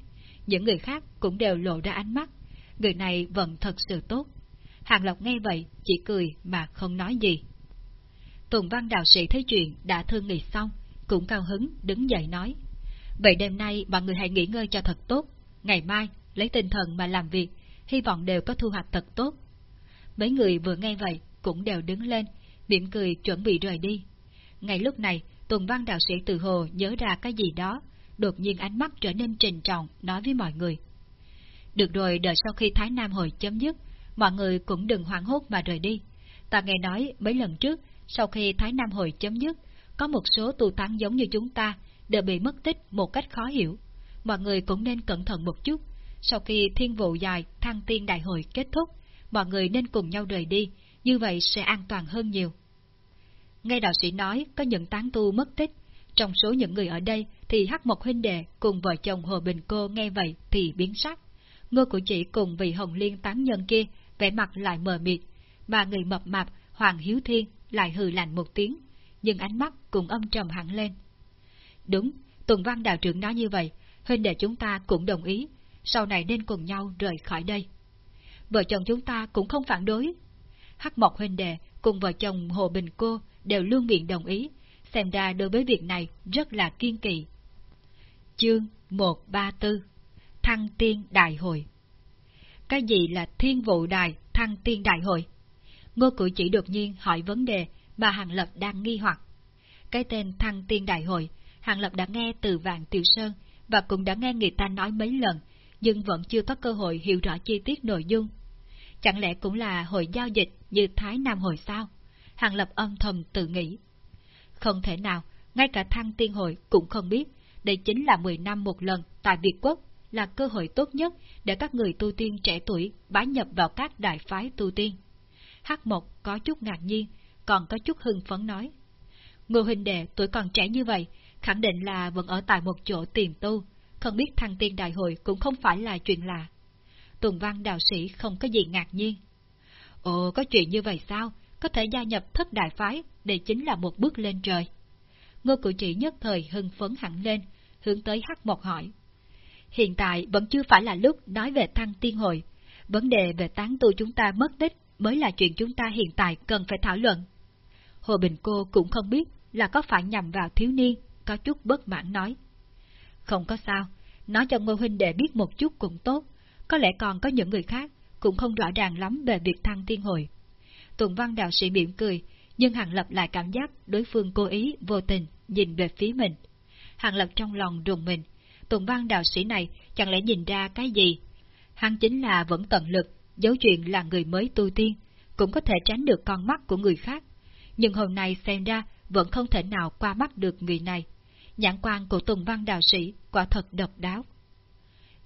những người khác cũng đều lộ ra ánh mắt, người này vẫn thật sự tốt. Hàng Lộc nghe vậy, chỉ cười mà không nói gì. Tùng văn đạo sĩ thấy chuyện đã thương nghị xong, cũng cao hứng đứng dậy nói. Vậy đêm nay mọi người hãy nghỉ ngơi cho thật tốt, ngày mai lấy tinh thần mà làm việc, hy vọng đều có thu hoạch thật tốt. Mấy người vừa nghe vậy cũng đều đứng lên, mỉm cười chuẩn bị rời đi. Ngay lúc này, Tùng văn đạo sĩ từ hồ nhớ ra cái gì đó, đột nhiên ánh mắt trở nên trình trọng, nói với mọi người. Được rồi, đợi sau khi Thái Nam hồi chấm dứt, mọi người cũng đừng hoảng hốt mà rời đi. Ta nghe nói mấy lần trước, sau khi Thái Nam hồi chấm dứt, có một số tu tăng giống như chúng ta đều bị mất tích một cách khó hiểu. Mọi người cũng nên cẩn thận một chút. Sau khi thiên vụ dài thăng tiên đại hội kết thúc, mọi người nên cùng nhau rời đi, như vậy sẽ an toàn hơn nhiều. Ngay đạo sĩ nói có những tán tu mất tích, trong số những người ở đây thì Hắc một huynh đệ cùng vợ chồng Hồ Bình Cô nghe vậy thì biến sắc. Ngô của chị cùng vị Hồng Liên tán nhân kia vẻ mặt lại mờ mịt, mà người mập mạp Hoàng Hiếu Thiên lại hừ lạnh một tiếng, nhưng ánh mắt cũng âm trầm hẳn lên. Đúng, Tùng Văn đạo trưởng nói như vậy, huynh đệ chúng ta cũng đồng ý, sau này nên cùng nhau rời khỏi đây. Vợ chồng chúng ta cũng không phản đối. Hắc Mộc huynh đệ cùng vợ chồng Hồ Bình Cô đều luôn miệng đồng ý, xem ra đối với việc này rất là kiên kỳ. Chương 134 Thăng Tiên Đại Hội Cái gì là Thiên Vụ Đài Thăng Tiên Đại Hội? Ngô Cử chỉ đột nhiên hỏi vấn đề mà Hàng Lập đang nghi hoặc. Cái tên Thăng Tiên Đại Hội, Hàng Lập đã nghe từ Vạn Tiểu Sơn và cũng đã nghe người ta nói mấy lần, nhưng vẫn chưa có cơ hội hiểu rõ chi tiết nội dung. Chẳng lẽ cũng là hội giao dịch như Thái Nam hội sao? Hàng Lập âm thầm tự nghĩ. Không thể nào, ngay cả thăng tiên hội cũng không biết, đây chính là 10 năm một lần tại Việt Quốc, là cơ hội tốt nhất để các người tu tiên trẻ tuổi bái nhập vào các đại phái tu tiên. Hắc Mộc có chút ngạc nhiên, còn có chút hưng phấn nói. Ngô huynh đệ tuổi còn trẻ như vậy, khẳng định là vẫn ở tại một chỗ tiềm tu, không biết thăng tiên đại hội cũng không phải là chuyện lạ. Tùng văn đạo sĩ không có gì ngạc nhiên. Ồ, có chuyện như vậy sao? Có thể gia nhập thất đại phái, đây chính là một bước lên trời. Ngô cử chỉ nhất thời hưng phấn hẳn lên, hướng tới hắc một hỏi. Hiện tại vẫn chưa phải là lúc nói về thăng tiên hội, vấn đề về tán tu chúng ta mất tích mới là chuyện chúng ta hiện tại cần phải thảo luận. Hồ Bình Cô cũng không biết là có phải nhằm vào thiếu niên, có chút bất mãn nói. Không có sao, nói cho Ngô Huynh đệ biết một chút cũng tốt, có lẽ còn có những người khác cũng không rõ ràng lắm về việc thăng tiên hội. Tùng văn đạo sĩ mỉm cười, nhưng Hàng Lập lại cảm giác đối phương cố ý, vô tình, nhìn về phía mình. Hàng Lập trong lòng rùng mình, Tùng văn đạo sĩ này chẳng lẽ nhìn ra cái gì? Hắn chính là vẫn tận lực, giấu chuyện là người mới tu tiên, cũng có thể tránh được con mắt của người khác. Nhưng hôm nay xem ra vẫn không thể nào qua mắt được người này. Nhãn quan của Tùng văn đạo sĩ quả thật độc đáo.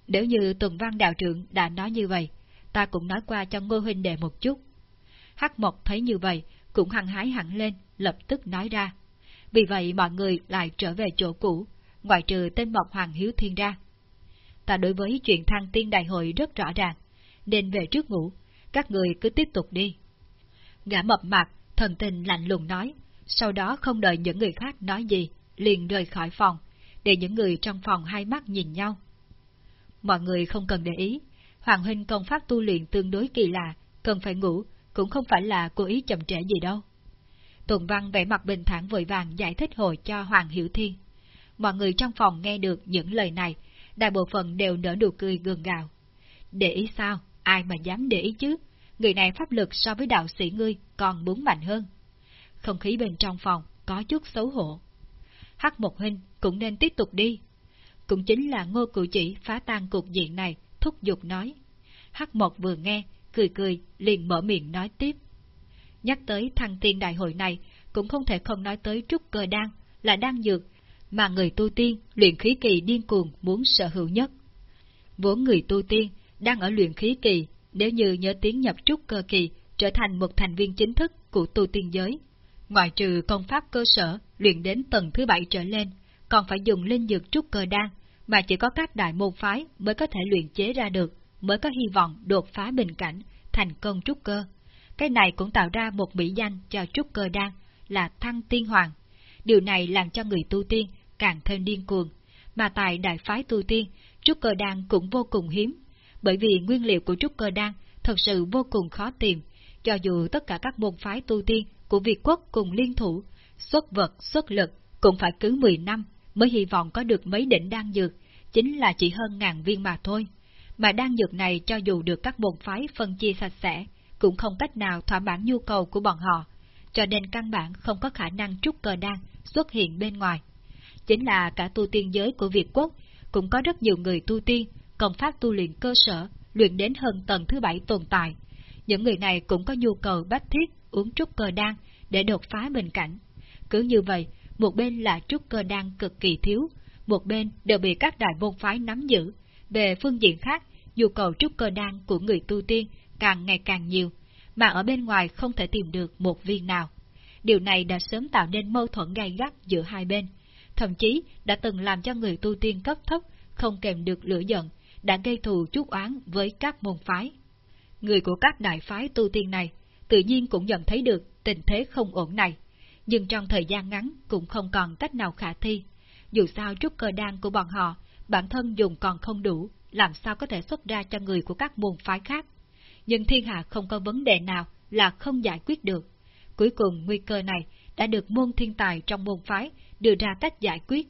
Nếu như Tùng văn đạo trưởng đã nói như vậy, ta cũng nói qua cho Ngô huynh đệ một chút. Hắc Mộc thấy như vậy, cũng hăng hái hẳn lên, lập tức nói ra. Vì vậy mọi người lại trở về chỗ cũ, ngoại trừ tên Mộc Hoàng Hiếu Thiên ra. Ta đối với chuyện thăng tiên đại hội rất rõ ràng, nên về trước ngủ, các người cứ tiếp tục đi. Gã mập mặt, thần tình lạnh lùng nói, sau đó không đợi những người khác nói gì, liền rời khỏi phòng, để những người trong phòng hai mắt nhìn nhau. Mọi người không cần để ý, Hoàng Huynh công pháp tu luyện tương đối kỳ lạ, cần phải ngủ, cũng không phải là cố ý chậm trễ gì đâu. Tùng Văn vẻ mặt bình thản vội vàng giải thích hồi cho Hoàng Hiểu Thiên. Mọi người trong phòng nghe được những lời này, đại bộ phận đều nở nụ cười gường gạo. Để ý sao? Ai mà dám để ý chứ? Người này pháp lực so với đạo sĩ ngươi còn muốn mạnh hơn. Không khí bên trong phòng có chút xấu hổ. Hắc một huynh cũng nên tiếp tục đi. Cũng chính là ngô cử chỉ phá tan cục diện này, thúc giục nói. Hắc một vừa nghe, cười cười, liền mở miệng nói tiếp. Nhắc tới thăng tiên đại hội này, cũng không thể không nói tới trúc cơ đan, là đan dược, mà người tu tiên, luyện khí kỳ điên cuồng muốn sở hữu nhất. Vốn người tu tiên, đang ở luyện khí kỳ, nếu như nhớ tiếng nhập trúc cơ kỳ, trở thành một thành viên chính thức của tu tiên giới. Ngoài trừ công pháp cơ sở, luyện đến tầng thứ bảy trở lên, còn phải dùng linh dược trúc cơ đan, mà chỉ có các đại môn phái mới có thể luyện chế ra được, mới có hy vọng đột phá bình cảnh, thành công trúc cơ. Cái này cũng tạo ra một mỹ danh cho trúc cơ đan là thăng tiên hoàng. Điều này làm cho người tu tiên càng thêm điên cuồng, mà tại đại phái tu tiên, trúc cơ đan cũng vô cùng hiếm, bởi vì nguyên liệu của trúc cơ đan thật sự vô cùng khó tìm, cho dù tất cả các môn phái tu tiên của Việt quốc cùng liên thủ, xuất vật, xuất lực cũng phải cứ 10 năm mới hy vọng có được mấy đỉnh đan dược, chính là chỉ hơn ngàn viên mà thôi. Mà đan dược này cho dù được các môn phái phân chia sạch sẽ, cũng không cách nào thỏa mãn nhu cầu của bọn họ, cho nên căn bản không có khả năng trúc cơ đan xuất hiện bên ngoài. Chính là cả tu tiên giới của Việt quốc, cũng có rất nhiều người tu tiên, công pháp tu luyện cơ sở, luyện đến hơn tầng thứ bảy tồn tại. Những người này cũng có nhu cầu bách thiết uống trúc cơ đan để đột phá bình cảnh. Cứ như vậy, một bên là trúc cơ đan cực kỳ thiếu, một bên đều bị các đại môn phái nắm giữ. Về phương diện khác, nhu cầu trúc cơ đan của người tu tiên càng ngày càng nhiều, mà ở bên ngoài không thể tìm được một viên nào. Điều này đã sớm tạo nên mâu thuẫn gay gắt giữa hai bên, thậm chí đã từng làm cho người tu tiên cấp thấp không kèm được lửa giận, đã gây thù chút oán với các môn phái. Người của các đại phái tu tiên này tự nhiên cũng nhận thấy được tình thế không ổn này, nhưng trong thời gian ngắn cũng không còn cách nào khả thi. Dù sao trúc cơ đan của bọn họ, bản thân dùng còn không đủ, làm sao có thể xuất ra cho người của các môn phái khác. Nhưng thiên hạ không có vấn đề nào là không giải quyết được. Cuối cùng nguy cơ này đã được môn thiên tài trong môn phái đưa ra cách giải quyết.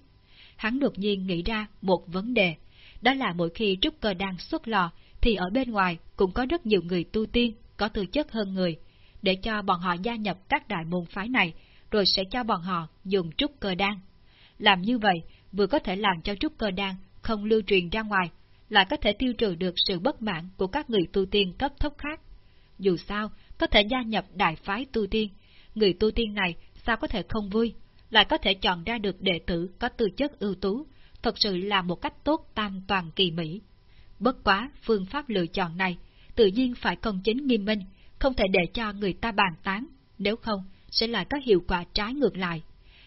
Hắn đột nhiên nghĩ ra một vấn đề, đó là mỗi khi trúc cơ đang xuất lò thì ở bên ngoài cũng có rất nhiều người tu tiên có tư chất hơn người, để cho bọn họ gia nhập các đại môn phái này, rồi sẽ cho bọn họ dùng trúc cơ đan. Làm như vậy, vừa có thể làm cho trúc cơ đan không lưu truyền ra ngoài, lại có thể tiêu trừ được sự bất mãn của các người tu tiên cấp thấp khác. Dù sao, có thể gia nhập đại phái tu tiên, người tu tiên này sao có thể không vui, lại có thể chọn ra được đệ tử có tư chất ưu tú, thật sự là một cách tốt tam toàn kỳ mỹ. Bất quá, phương pháp lựa chọn này, tự nhiên phải công chính nghiêm minh, không thể để cho người ta bàn tán, nếu không, sẽ lại có hiệu quả trái ngược lại.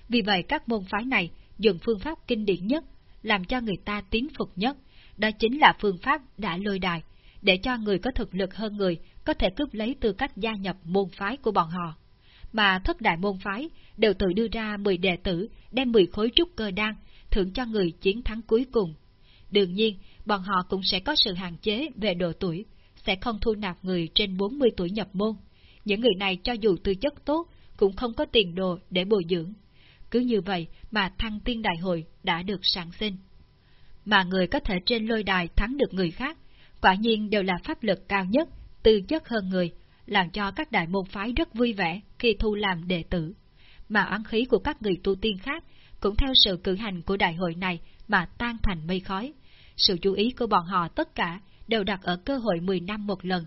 Vì vậy các môn phái này dùng phương pháp kinh điển nhất, làm cho người ta tín phục nhất, đó chính là phương pháp đã lôi đài, để cho người có thực lực hơn người có thể cướp lấy tư cách gia nhập môn phái của bọn họ. Mà thất đại môn phái đều tự đưa ra 10 đệ tử đem 10 khối trúc cơ đan, thưởng cho người chiến thắng cuối cùng. Đương nhiên, bọn họ cũng sẽ có sự hạn chế về độ tuổi, sẽ không thu nạp người trên 40 tuổi nhập môn. Những người này cho dù tư chất tốt, cũng không có tiền đồ để bồi dưỡng. Cứ như vậy mà thăng tiên đại hội đã được sản sinh. Mà người có thể trên lôi đài thắng được người khác, quả nhiên đều là pháp lực cao nhất, tư chất hơn người, làm cho các đại môn phái rất vui vẻ khi thu làm đệ tử. Mà oán khí của các người tu tiên khác cũng theo sự cử hành của đại hội này mà tan thành mây khói. Sự chú ý của bọn họ tất cả đều đặt ở cơ hội 10 năm một lần,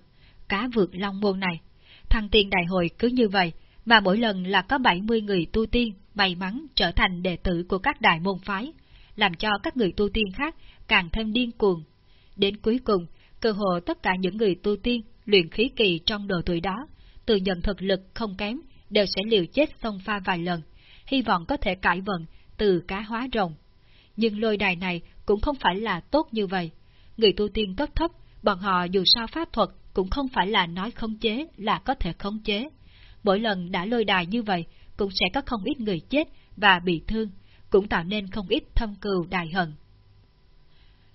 cá vượt long môn này. Thăng tiên đại hội cứ như vậy, mà mỗi lần là có 70 người tu tiên may mắn trở thành đệ tử của các đại môn phái, làm cho các người tu tiên khác càng thêm điên cuồng. Đến cuối cùng, cơ hồ tất cả những người tu tiên luyện khí kỳ trong độ tuổi đó, từ nhận thực lực không kém, đều sẽ liều chết xông pha vài lần, hy vọng có thể cải vận từ cá hóa rồng. Nhưng lôi đài này cũng không phải là tốt như vậy. Người tu tiên cấp thấp, bọn họ dù sao pháp thuật cũng không phải là nói khống chế là có thể khống chế. Mỗi lần đã lôi đài như vậy, cũng sẽ có không ít người chết và bị thương, cũng tạo nên không ít thâm cừu đại hận.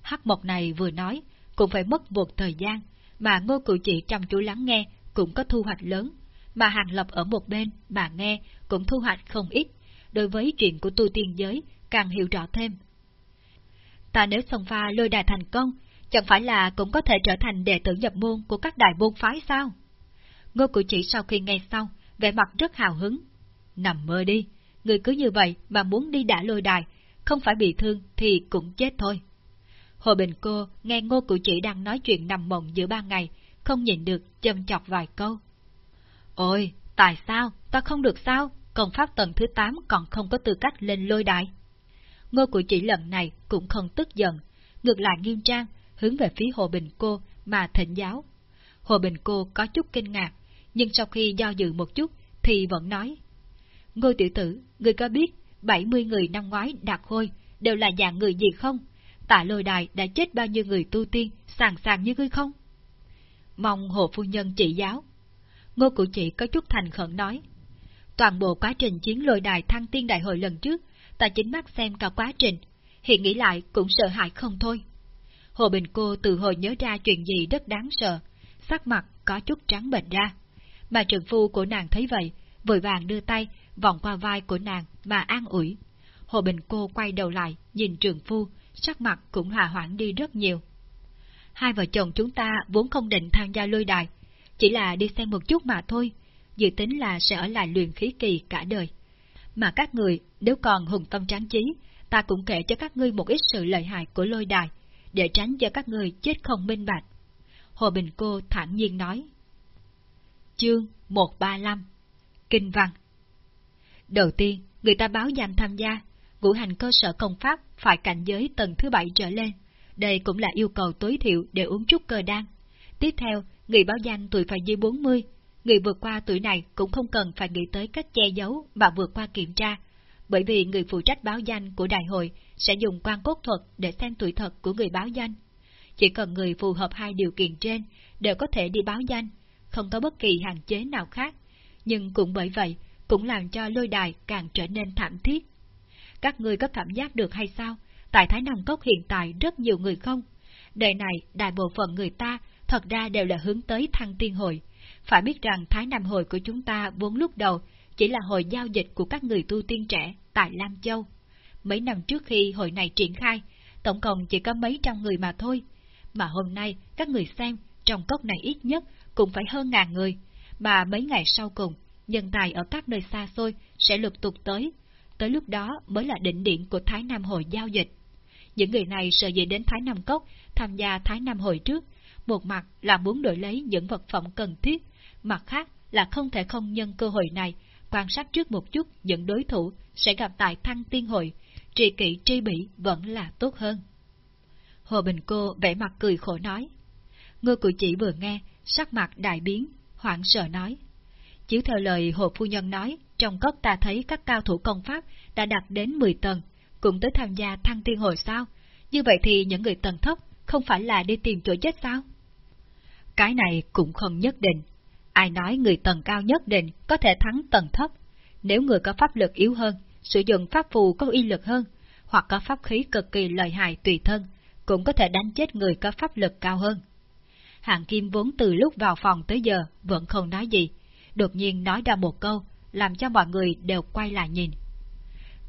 Hắc Mộc này vừa nói, cũng phải mất một thời gian, mà ngô cử chỉ chăm chú lắng nghe cũng có thu hoạch lớn, mà Hàng Lập ở một bên mà nghe cũng thu hoạch không ít, đối với chuyện của tu tiên giới càng hiểu rõ thêm. Ta nếu xông pha lôi đài thành công, chẳng phải là cũng có thể trở thành đệ tử nhập môn của các đại môn phái sao? Ngô cử chỉ sau khi nghe xong, vẻ mặt rất hào hứng. Nằm mơ đi, người cứ như vậy mà muốn đi đã lôi đài, không phải bị thương thì cũng chết thôi. Hồ Bình Cô nghe Ngô cụ Chỉ đang nói chuyện nằm mộng giữa ban ngày, không nhìn được châm chọc vài câu. Ôi, tại sao, ta không được sao, còn pháp tầng thứ 8 còn không có tư cách lên lôi đài. Ngô cụ Chỉ lần này cũng không tức giận, ngược lại nghiêm trang, hướng về phía Hồ Bình Cô mà thỉnh giáo. Hồ Bình Cô có chút kinh ngạc, nhưng sau khi do dự một chút thì vẫn nói. Ngô tiểu tử, người có biết 70 người năm ngoái đạt hôi đều là dạng người gì không? Tạ lôi đài đã chết bao nhiêu người tu tiên, sàng sàng như ngươi không? Mong hồ phu nhân chỉ giáo. Ngô cụ chỉ có chút thành khẩn nói. Toàn bộ quá trình chiến lôi đài thăng tiên đại hội lần trước, ta chính mắt xem cả quá trình, hiện nghĩ lại cũng sợ hãi không thôi. Hồ Bình Cô từ hồi nhớ ra chuyện gì rất đáng sợ, sắc mặt có chút trắng bệnh ra. Mà trường phu của nàng thấy vậy, vội vàng đưa tay, vòng qua vai của nàng mà an ủi. Hồ Bình Cô quay đầu lại, nhìn trường phu, sắc mặt cũng hòa hoãn đi rất nhiều. Hai vợ chồng chúng ta vốn không định tham gia lôi đài, chỉ là đi xem một chút mà thôi, dự tính là sẽ ở lại luyện khí kỳ cả đời. Mà các người, nếu còn hùng tâm tráng trí, ta cũng kể cho các ngươi một ít sự lợi hại của lôi đài, để tránh cho các người chết không minh bạch. Hồ Bình Cô thản nhiên nói. Chương 135 Kinh văn Đầu tiên, người ta báo danh tham gia, ngũ hành cơ sở công pháp phải cảnh giới tầng thứ bảy trở lên. Đây cũng là yêu cầu tối thiểu để uống chút cơ đan. Tiếp theo, người báo danh tuổi phải dưới 40. Người vượt qua tuổi này cũng không cần phải nghĩ tới cách che giấu mà vượt qua kiểm tra, bởi vì người phụ trách báo danh của đại hội sẽ dùng quan cốt thuật để xem tuổi thật của người báo danh. Chỉ cần người phù hợp hai điều kiện trên đều có thể đi báo danh, không có bất kỳ hạn chế nào khác. Nhưng cũng bởi vậy, cũng làm cho lôi đài càng trở nên thảm thiết. Các người có cảm giác được hay sao? Tại Thái Nam Cốc hiện tại rất nhiều người không? Đời này, đại bộ phận người ta thật ra đều là hướng tới thăng tiên hội. Phải biết rằng Thái Nam hội của chúng ta vốn lúc đầu chỉ là hội giao dịch của các người tu tiên trẻ tại Lam Châu. Mấy năm trước khi hội này triển khai, tổng cộng chỉ có mấy trăm người mà thôi. Mà hôm nay, các người xem, trong cốc này ít nhất cũng phải hơn ngàn người, mà mấy ngày sau cùng, nhân tài ở các nơi xa xôi sẽ lục tục tới, tới lúc đó mới là đỉnh điểm của Thái Nam Hội giao dịch. Những người này sợ dĩ đến Thái Nam Cốc tham gia Thái Nam Hội trước, một mặt là muốn đổi lấy những vật phẩm cần thiết, mặt khác là không thể không nhân cơ hội này quan sát trước một chút những đối thủ sẽ gặp tại Thăng Tiên Hội, trì kỵ tri bỉ vẫn là tốt hơn. Hồ Bình Cô vẻ mặt cười khổ nói. Ngư Cự Chỉ vừa nghe, sắc mặt đại biến, hoảng sợ nói. Chiếu theo lời Hồ Phu Nhân nói, trong cốc ta thấy các cao thủ công pháp đã đạt đến 10 tầng, cũng tới tham gia thăng tiên hồi sao? Như vậy thì những người tầng thấp không phải là đi tìm chỗ chết sao? Cái này cũng không nhất định. Ai nói người tầng cao nhất định có thể thắng tầng thấp? Nếu người có pháp lực yếu hơn, sử dụng pháp phù có uy lực hơn, hoặc có pháp khí cực kỳ lợi hại tùy thân, cũng có thể đánh chết người có pháp lực cao hơn. Hạng Kim vốn từ lúc vào phòng tới giờ vẫn không nói gì, đột nhiên nói ra một câu, làm cho mọi người đều quay lại nhìn.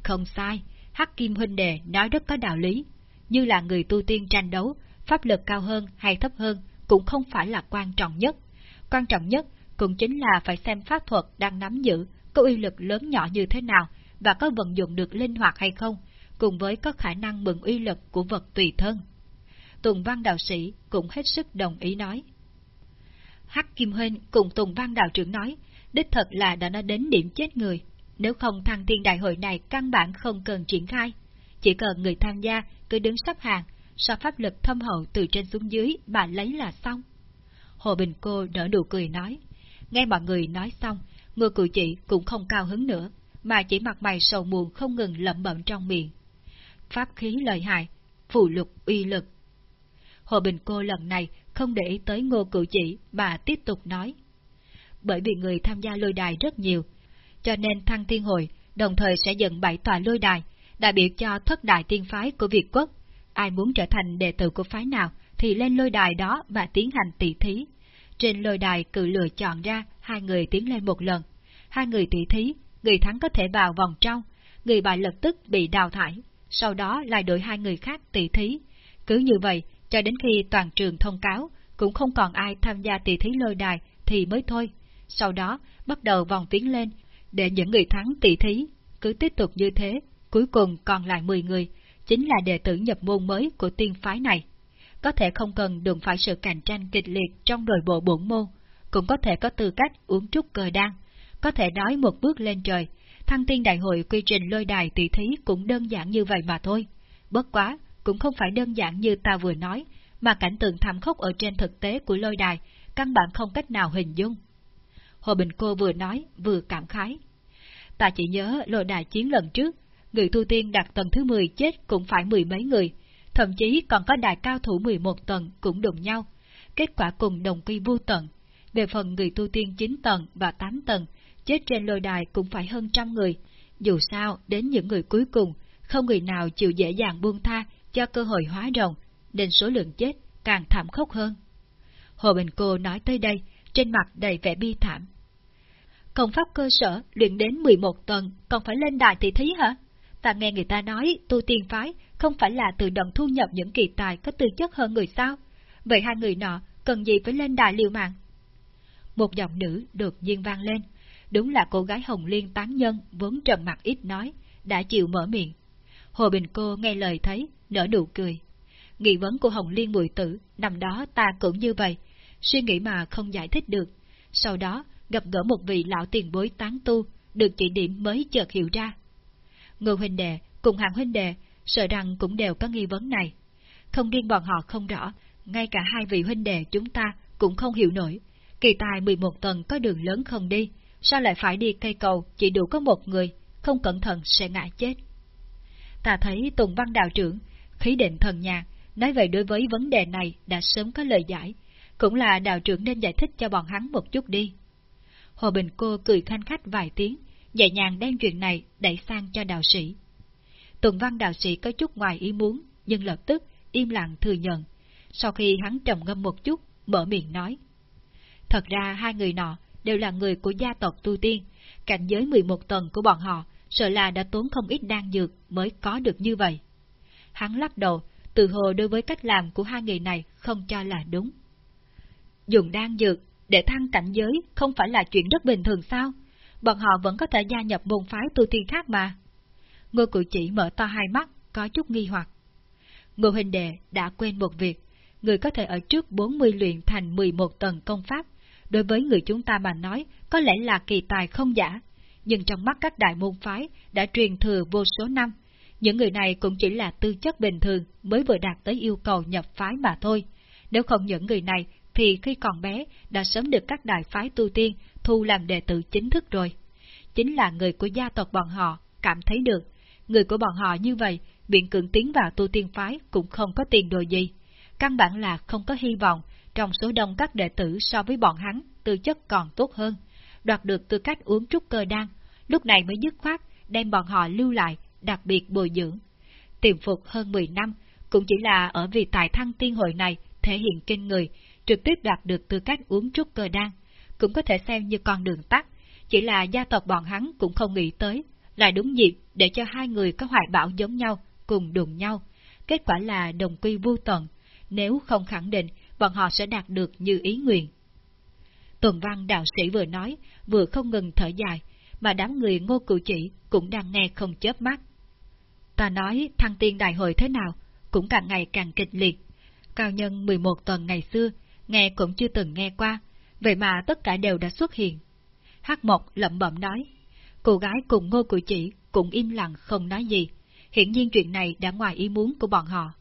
Không sai, Hắc Kim huynh đệ nói rất có đạo lý, như là người tu tiên tranh đấu, pháp lực cao hơn hay thấp hơn cũng không phải là quan trọng nhất. Quan trọng nhất cũng chính là phải xem pháp thuật đang nắm giữ có uy lực lớn nhỏ như thế nào và có vận dụng được linh hoạt hay không, cùng với có khả năng mượn uy lực của vật tùy thân. Tùng Văn Đạo Sĩ cũng hết sức đồng ý nói. Hắc Kim Huynh cùng Tùng Văn Đạo Trưởng nói, đích thật là đã nói đến điểm chết người, nếu không thăng thiên đại hội này căn bản không cần triển khai. Chỉ cần người tham gia cứ đứng sắp hàng, so pháp lực thâm hậu từ trên xuống dưới mà lấy là xong. Hồ Bình Cô nở nụ cười nói. Nghe mọi người nói xong, ngư cự chị cũng không cao hứng nữa, mà chỉ mặt mày sầu muộn không ngừng lẩm bẩm trong miệng. Pháp khí lợi hại, phụ lục uy lực. Hồ Bình Cô lần này không để ý tới ngô cự chỉ mà tiếp tục nói. Bởi vì người tham gia lôi đài rất nhiều, cho nên Thăng Thiên Hội đồng thời sẽ dựng bảy tòa lôi đài, đại biểu cho thất đại tiên phái của Việt Quốc. Ai muốn trở thành đệ tử của phái nào thì lên lôi đài đó và tiến hành tỷ thí. Trên lôi đài cử lựa chọn ra hai người tiến lên một lần. Hai người tỷ thí, người thắng có thể vào vòng trong, người bại lập tức bị đào thải, sau đó lại đổi hai người khác tỷ thí. Cứ như vậy, cho đến khi toàn trường thông cáo, cũng không còn ai tham gia tỷ thí lôi đài thì mới thôi. Sau đó, bắt đầu vòng tiến lên, để những người thắng tỷ thí, cứ tiếp tục như thế, cuối cùng còn lại 10 người, chính là đệ tử nhập môn mới của tiên phái này. Có thể không cần đụng phải sự cạnh tranh kịch liệt trong nội bộ bổn môn, cũng có thể có tư cách uống trúc cờ đan, có thể nói một bước lên trời, thăng tiên đại hội quy trình lôi đài tỷ thí cũng đơn giản như vậy mà thôi. Bất quá, cũng không phải đơn giản như ta vừa nói, mà cảnh tượng thảm khốc ở trên thực tế của lôi đài, căn bản không cách nào hình dung. Hồ Bình Cô vừa nói, vừa cảm khái. Ta chỉ nhớ lôi đài chiến lần trước, người tu tiên đạt tầng thứ 10 chết cũng phải mười mấy người, thậm chí còn có đài cao thủ 11 tầng cũng đụng nhau. Kết quả cùng đồng quy vô tận. Về phần người tu tiên 9 tầng và 8 tầng, chết trên lôi đài cũng phải hơn trăm người. Dù sao, đến những người cuối cùng, không người nào chịu dễ dàng buông tha cho cơ hội hóa rồng, nên số lượng chết càng thảm khốc hơn. Hồ Bình Cô nói tới đây, trên mặt đầy vẻ bi thảm. Công pháp cơ sở luyện đến 11 tuần còn phải lên đài tỷ thí hả? Ta nghe người ta nói tu tiên phái không phải là tự động thu nhập những kỳ tài có tư chất hơn người sao? Vậy hai người nọ cần gì phải lên đài liều mạng? Một giọng nữ đột nhiên vang lên. Đúng là cô gái Hồng Liên tán nhân vốn trầm mặt ít nói, đã chịu mở miệng. Hồ Bình Cô nghe lời thấy, nở nụ cười. Nghị vấn của Hồng Liên mùi tử, năm đó ta cũng như vậy, suy nghĩ mà không giải thích được. Sau đó, gặp gỡ một vị lão tiền bối tán tu, được chỉ điểm mới chợt hiểu ra. Ngô huynh đệ cùng hàng huynh đệ, sợ rằng cũng đều có nghi vấn này. Không riêng bọn họ không rõ, ngay cả hai vị huynh đệ chúng ta cũng không hiểu nổi. Kỳ tài 11 tầng có đường lớn không đi, sao lại phải đi cây cầu chỉ đủ có một người, không cẩn thận sẽ ngã chết. Ta thấy Tùng Văn Đạo trưởng, thí định thần nhạc, nói vậy đối với vấn đề này đã sớm có lời giải, cũng là đạo trưởng nên giải thích cho bọn hắn một chút đi. Hồ Bình Cô cười khanh khách vài tiếng, nhẹ nhàng đem chuyện này đẩy sang cho đạo sĩ. Tùng Văn đạo sĩ có chút ngoài ý muốn, nhưng lập tức im lặng thừa nhận. Sau khi hắn trầm ngâm một chút, mở miệng nói. Thật ra hai người nọ đều là người của gia tộc tu tiên, cảnh giới 11 tầng của bọn họ sợ là đã tốn không ít đan dược mới có được như vậy. Hắn lắc đầu, từ hồ đối với cách làm của hai người này không cho là đúng. Dùng đan dược để thăng cảnh giới không phải là chuyện rất bình thường sao? Bọn họ vẫn có thể gia nhập môn phái tu tiên khác mà. Ngô cử chỉ mở to hai mắt, có chút nghi hoặc. Ngô huynh đệ đã quên một việc, người có thể ở trước 40 luyện thành 11 tầng công pháp, đối với người chúng ta mà nói có lẽ là kỳ tài không giả, nhưng trong mắt các đại môn phái đã truyền thừa vô số năm, những người này cũng chỉ là tư chất bình thường mới vừa đạt tới yêu cầu nhập phái mà thôi, nếu không những người này thì khi còn bé đã sớm được các đại phái tu tiên thu làm đệ tử chính thức rồi. Chính là người của gia tộc bọn họ cảm thấy được, người của bọn họ như vậy, biện cưỡng tiến vào tu tiên phái cũng không có tiền đồ gì. Căn bản là không có hy vọng trong số đông các đệ tử so với bọn hắn, tư chất còn tốt hơn, đoạt được tư cách uống trúc cơ đan, lúc này mới dứt khoát đem bọn họ lưu lại, đặc biệt bồi dưỡng. Tiềm phục hơn 10 năm, cũng chỉ là ở vì tài thăng tiên hội này thể hiện kinh người, trực tiếp đạt được tư cách uống trúc cơ đan, cũng có thể xem như con đường tắt, chỉ là gia tộc bọn hắn cũng không nghĩ tới, lại đúng dịp để cho hai người có hoài bão giống nhau, cùng đụng nhau. Kết quả là đồng quy vô tận, nếu không khẳng định, bọn họ sẽ đạt được như ý nguyện. Tuần văn đạo sĩ vừa nói, vừa không ngừng thở dài, mà đám người ngô cựu chỉ cũng đang nghe không chớp mắt. Ta nói thăng tiên đại hội thế nào, cũng càng ngày càng kịch liệt. Cao nhân 11 tuần ngày xưa, nghe cũng chưa từng nghe qua, vậy mà tất cả đều đã xuất hiện. Hắc Mộc lẩm bẩm nói, cô gái cùng ngô của chỉ cũng im lặng không nói gì, hiển nhiên chuyện này đã ngoài ý muốn của bọn họ.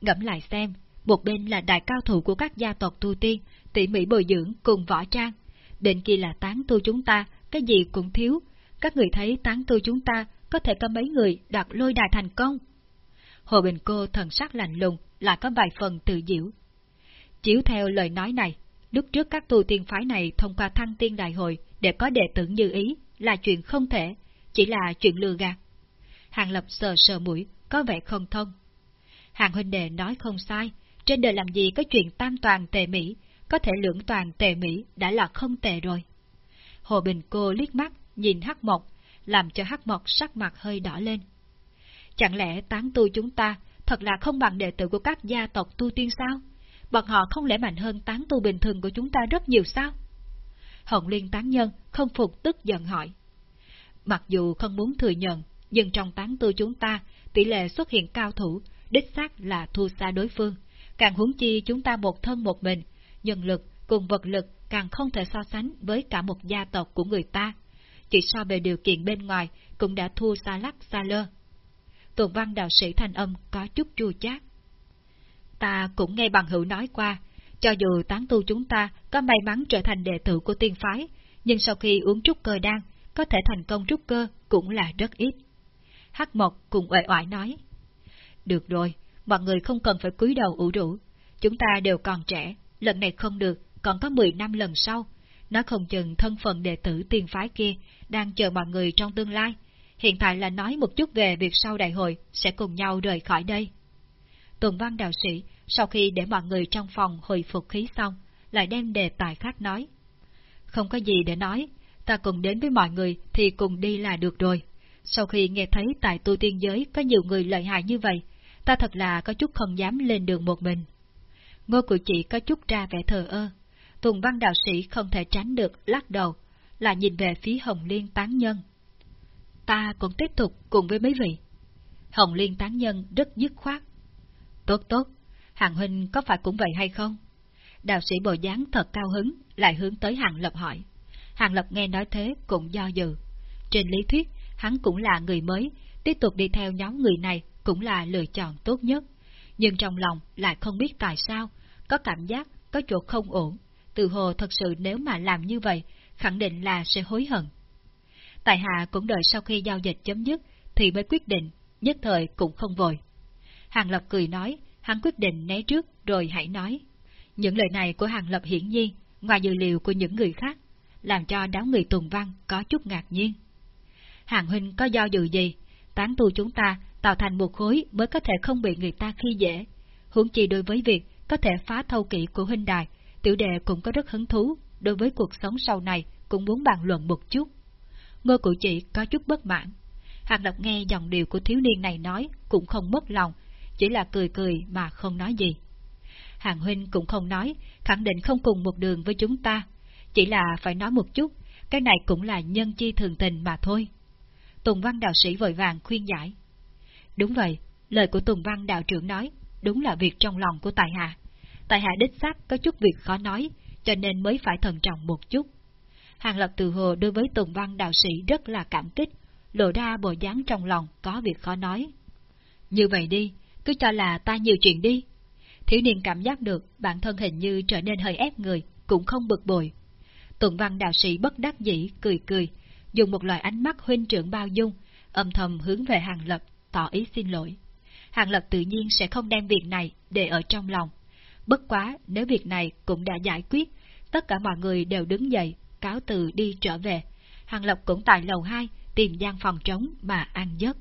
Ngẫm lại xem, một bên là đại cao thủ của các gia tộc tu tiên, tỉ mỉ bồi dưỡng cùng võ trang, bên kia là tán tu chúng ta, cái gì cũng thiếu, các người thấy tán tu chúng ta có thể có mấy người đạt lôi đài thành công. Hồ Bình Cô thần sắc lạnh lùng, lại có vài phần tự diễu. Chiếu theo lời nói này, lúc trước các tu tiên phái này thông qua thăng tiên đại hội để có đệ tử như ý là chuyện không thể, chỉ là chuyện lừa gạt. Hàng Lập sờ sờ mũi, có vẻ không thông. Hàng huynh đệ nói không sai, trên đời làm gì có chuyện tam toàn tề Mỹ, có thể lưỡng toàn tề Mỹ đã là không tệ rồi. Hồ Bình cô liếc mắt, nhìn Hắc Mộc, làm cho Hắc Mộc sắc mặt hơi đỏ lên. Chẳng lẽ tán tu chúng ta thật là không bằng đệ tử của các gia tộc tu tiên sao? Bọn họ không lẽ mạnh hơn tán tu bình thường của chúng ta rất nhiều sao? Hồng Liên tán nhân không phục tức giận hỏi. Mặc dù không muốn thừa nhận, nhưng trong tán tu chúng ta, tỷ lệ xuất hiện cao thủ, đích xác là thua xa đối phương. Càng huống chi chúng ta một thân một mình, nhân lực cùng vật lực càng không thể so sánh với cả một gia tộc của người ta. Chỉ so về điều kiện bên ngoài cũng đã thua xa lắc xa lơ. Tuần văn đạo sĩ thanh âm có chút chua chát. Ta cũng nghe bằng hữu nói qua, cho dù tán tu chúng ta có may mắn trở thành đệ tử của tiên phái, nhưng sau khi uống trúc cơ đan, có thể thành công trúc cơ cũng là rất ít. Hắc Mộc cùng uể oải nói. Được rồi, mọi người không cần phải cúi đầu ủ rũ. Chúng ta đều còn trẻ, lần này không được, còn có 10 năm lần sau. Nó không chừng thân phận đệ tử tiên phái kia đang chờ mọi người trong tương lai. Hiện tại là nói một chút về việc sau đại hội sẽ cùng nhau rời khỏi đây. Tùng văn đạo sĩ, sau khi để mọi người trong phòng hồi phục khí xong, lại đem đề tài khác nói. Không có gì để nói, ta cùng đến với mọi người thì cùng đi là được rồi. Sau khi nghe thấy tại tu tiên giới có nhiều người lợi hại như vậy, ta thật là có chút không dám lên đường một mình. Ngô của chị có chút ra vẻ thờ ơ. Tùng văn đạo sĩ không thể tránh được, lắc đầu, là nhìn về phía Hồng Liên tán nhân. Ta cũng tiếp tục cùng với mấy vị. Hồng Liên tán nhân rất dứt khoát. Tốt tốt, Hàng Huynh có phải cũng vậy hay không? Đạo sĩ bồi dáng thật cao hứng, lại hướng tới Hàng Lập hỏi. Hàng Lập nghe nói thế cũng do dự. Trên lý thuyết, hắn cũng là người mới, tiếp tục đi theo nhóm người này cũng là lựa chọn tốt nhất. Nhưng trong lòng lại không biết tại sao, có cảm giác có chỗ không ổn. Từ hồ thật sự nếu mà làm như vậy, khẳng định là sẽ hối hận. Tại hạ cũng đợi sau khi giao dịch chấm dứt thì mới quyết định, nhất thời cũng không vội. Hàng Lập cười nói, hắn quyết định né trước rồi hãy nói. Những lời này của Hàng Lập hiển nhiên, ngoài dự liệu của những người khác, làm cho đám người tùng văn có chút ngạc nhiên. Hàng huynh có do dự gì? Tán tu chúng ta tạo thành một khối mới có thể không bị người ta khi dễ. Huống chi đối với việc có thể phá thâu kỵ của huynh đài, tiểu đệ cũng có rất hứng thú, đối với cuộc sống sau này cũng muốn bàn luận một chút. Ngô cụ chỉ có chút bất mãn. Hàng Lập nghe dòng điều của thiếu niên này nói cũng không mất lòng, chỉ là cười cười mà không nói gì. Hàng huynh cũng không nói, khẳng định không cùng một đường với chúng ta, chỉ là phải nói một chút, cái này cũng là nhân chi thường tình mà thôi. Tùng Văn đạo sĩ vội vàng khuyên giải. Đúng vậy, lời của Tùng Văn đạo trưởng nói, đúng là việc trong lòng của Tài Hạ tại Hạ đích xác có chút việc khó nói, cho nên mới phải thận trọng một chút. Hàng Lập từ hồ đối với Tùng Văn đạo sĩ rất là cảm kích, lộ ra bộ dáng trong lòng có việc khó nói. Như vậy đi, cứ cho là ta nhiều chuyện đi. thiếu niên cảm giác được bản thân hình như trở nên hơi ép người, cũng không bực bội. tùng văn đạo sĩ bất đắc dĩ, cười cười, dùng một loại ánh mắt huynh trưởng bao dung, âm thầm hướng về Hàng Lập, tỏ ý xin lỗi. Hàng Lập tự nhiên sẽ không đem việc này để ở trong lòng. Bất quá, nếu việc này cũng đã giải quyết, tất cả mọi người đều đứng dậy, cáo từ đi trở về. Hàng Lập cũng tại lầu 2 tìm gian phòng trống mà ăn giấc.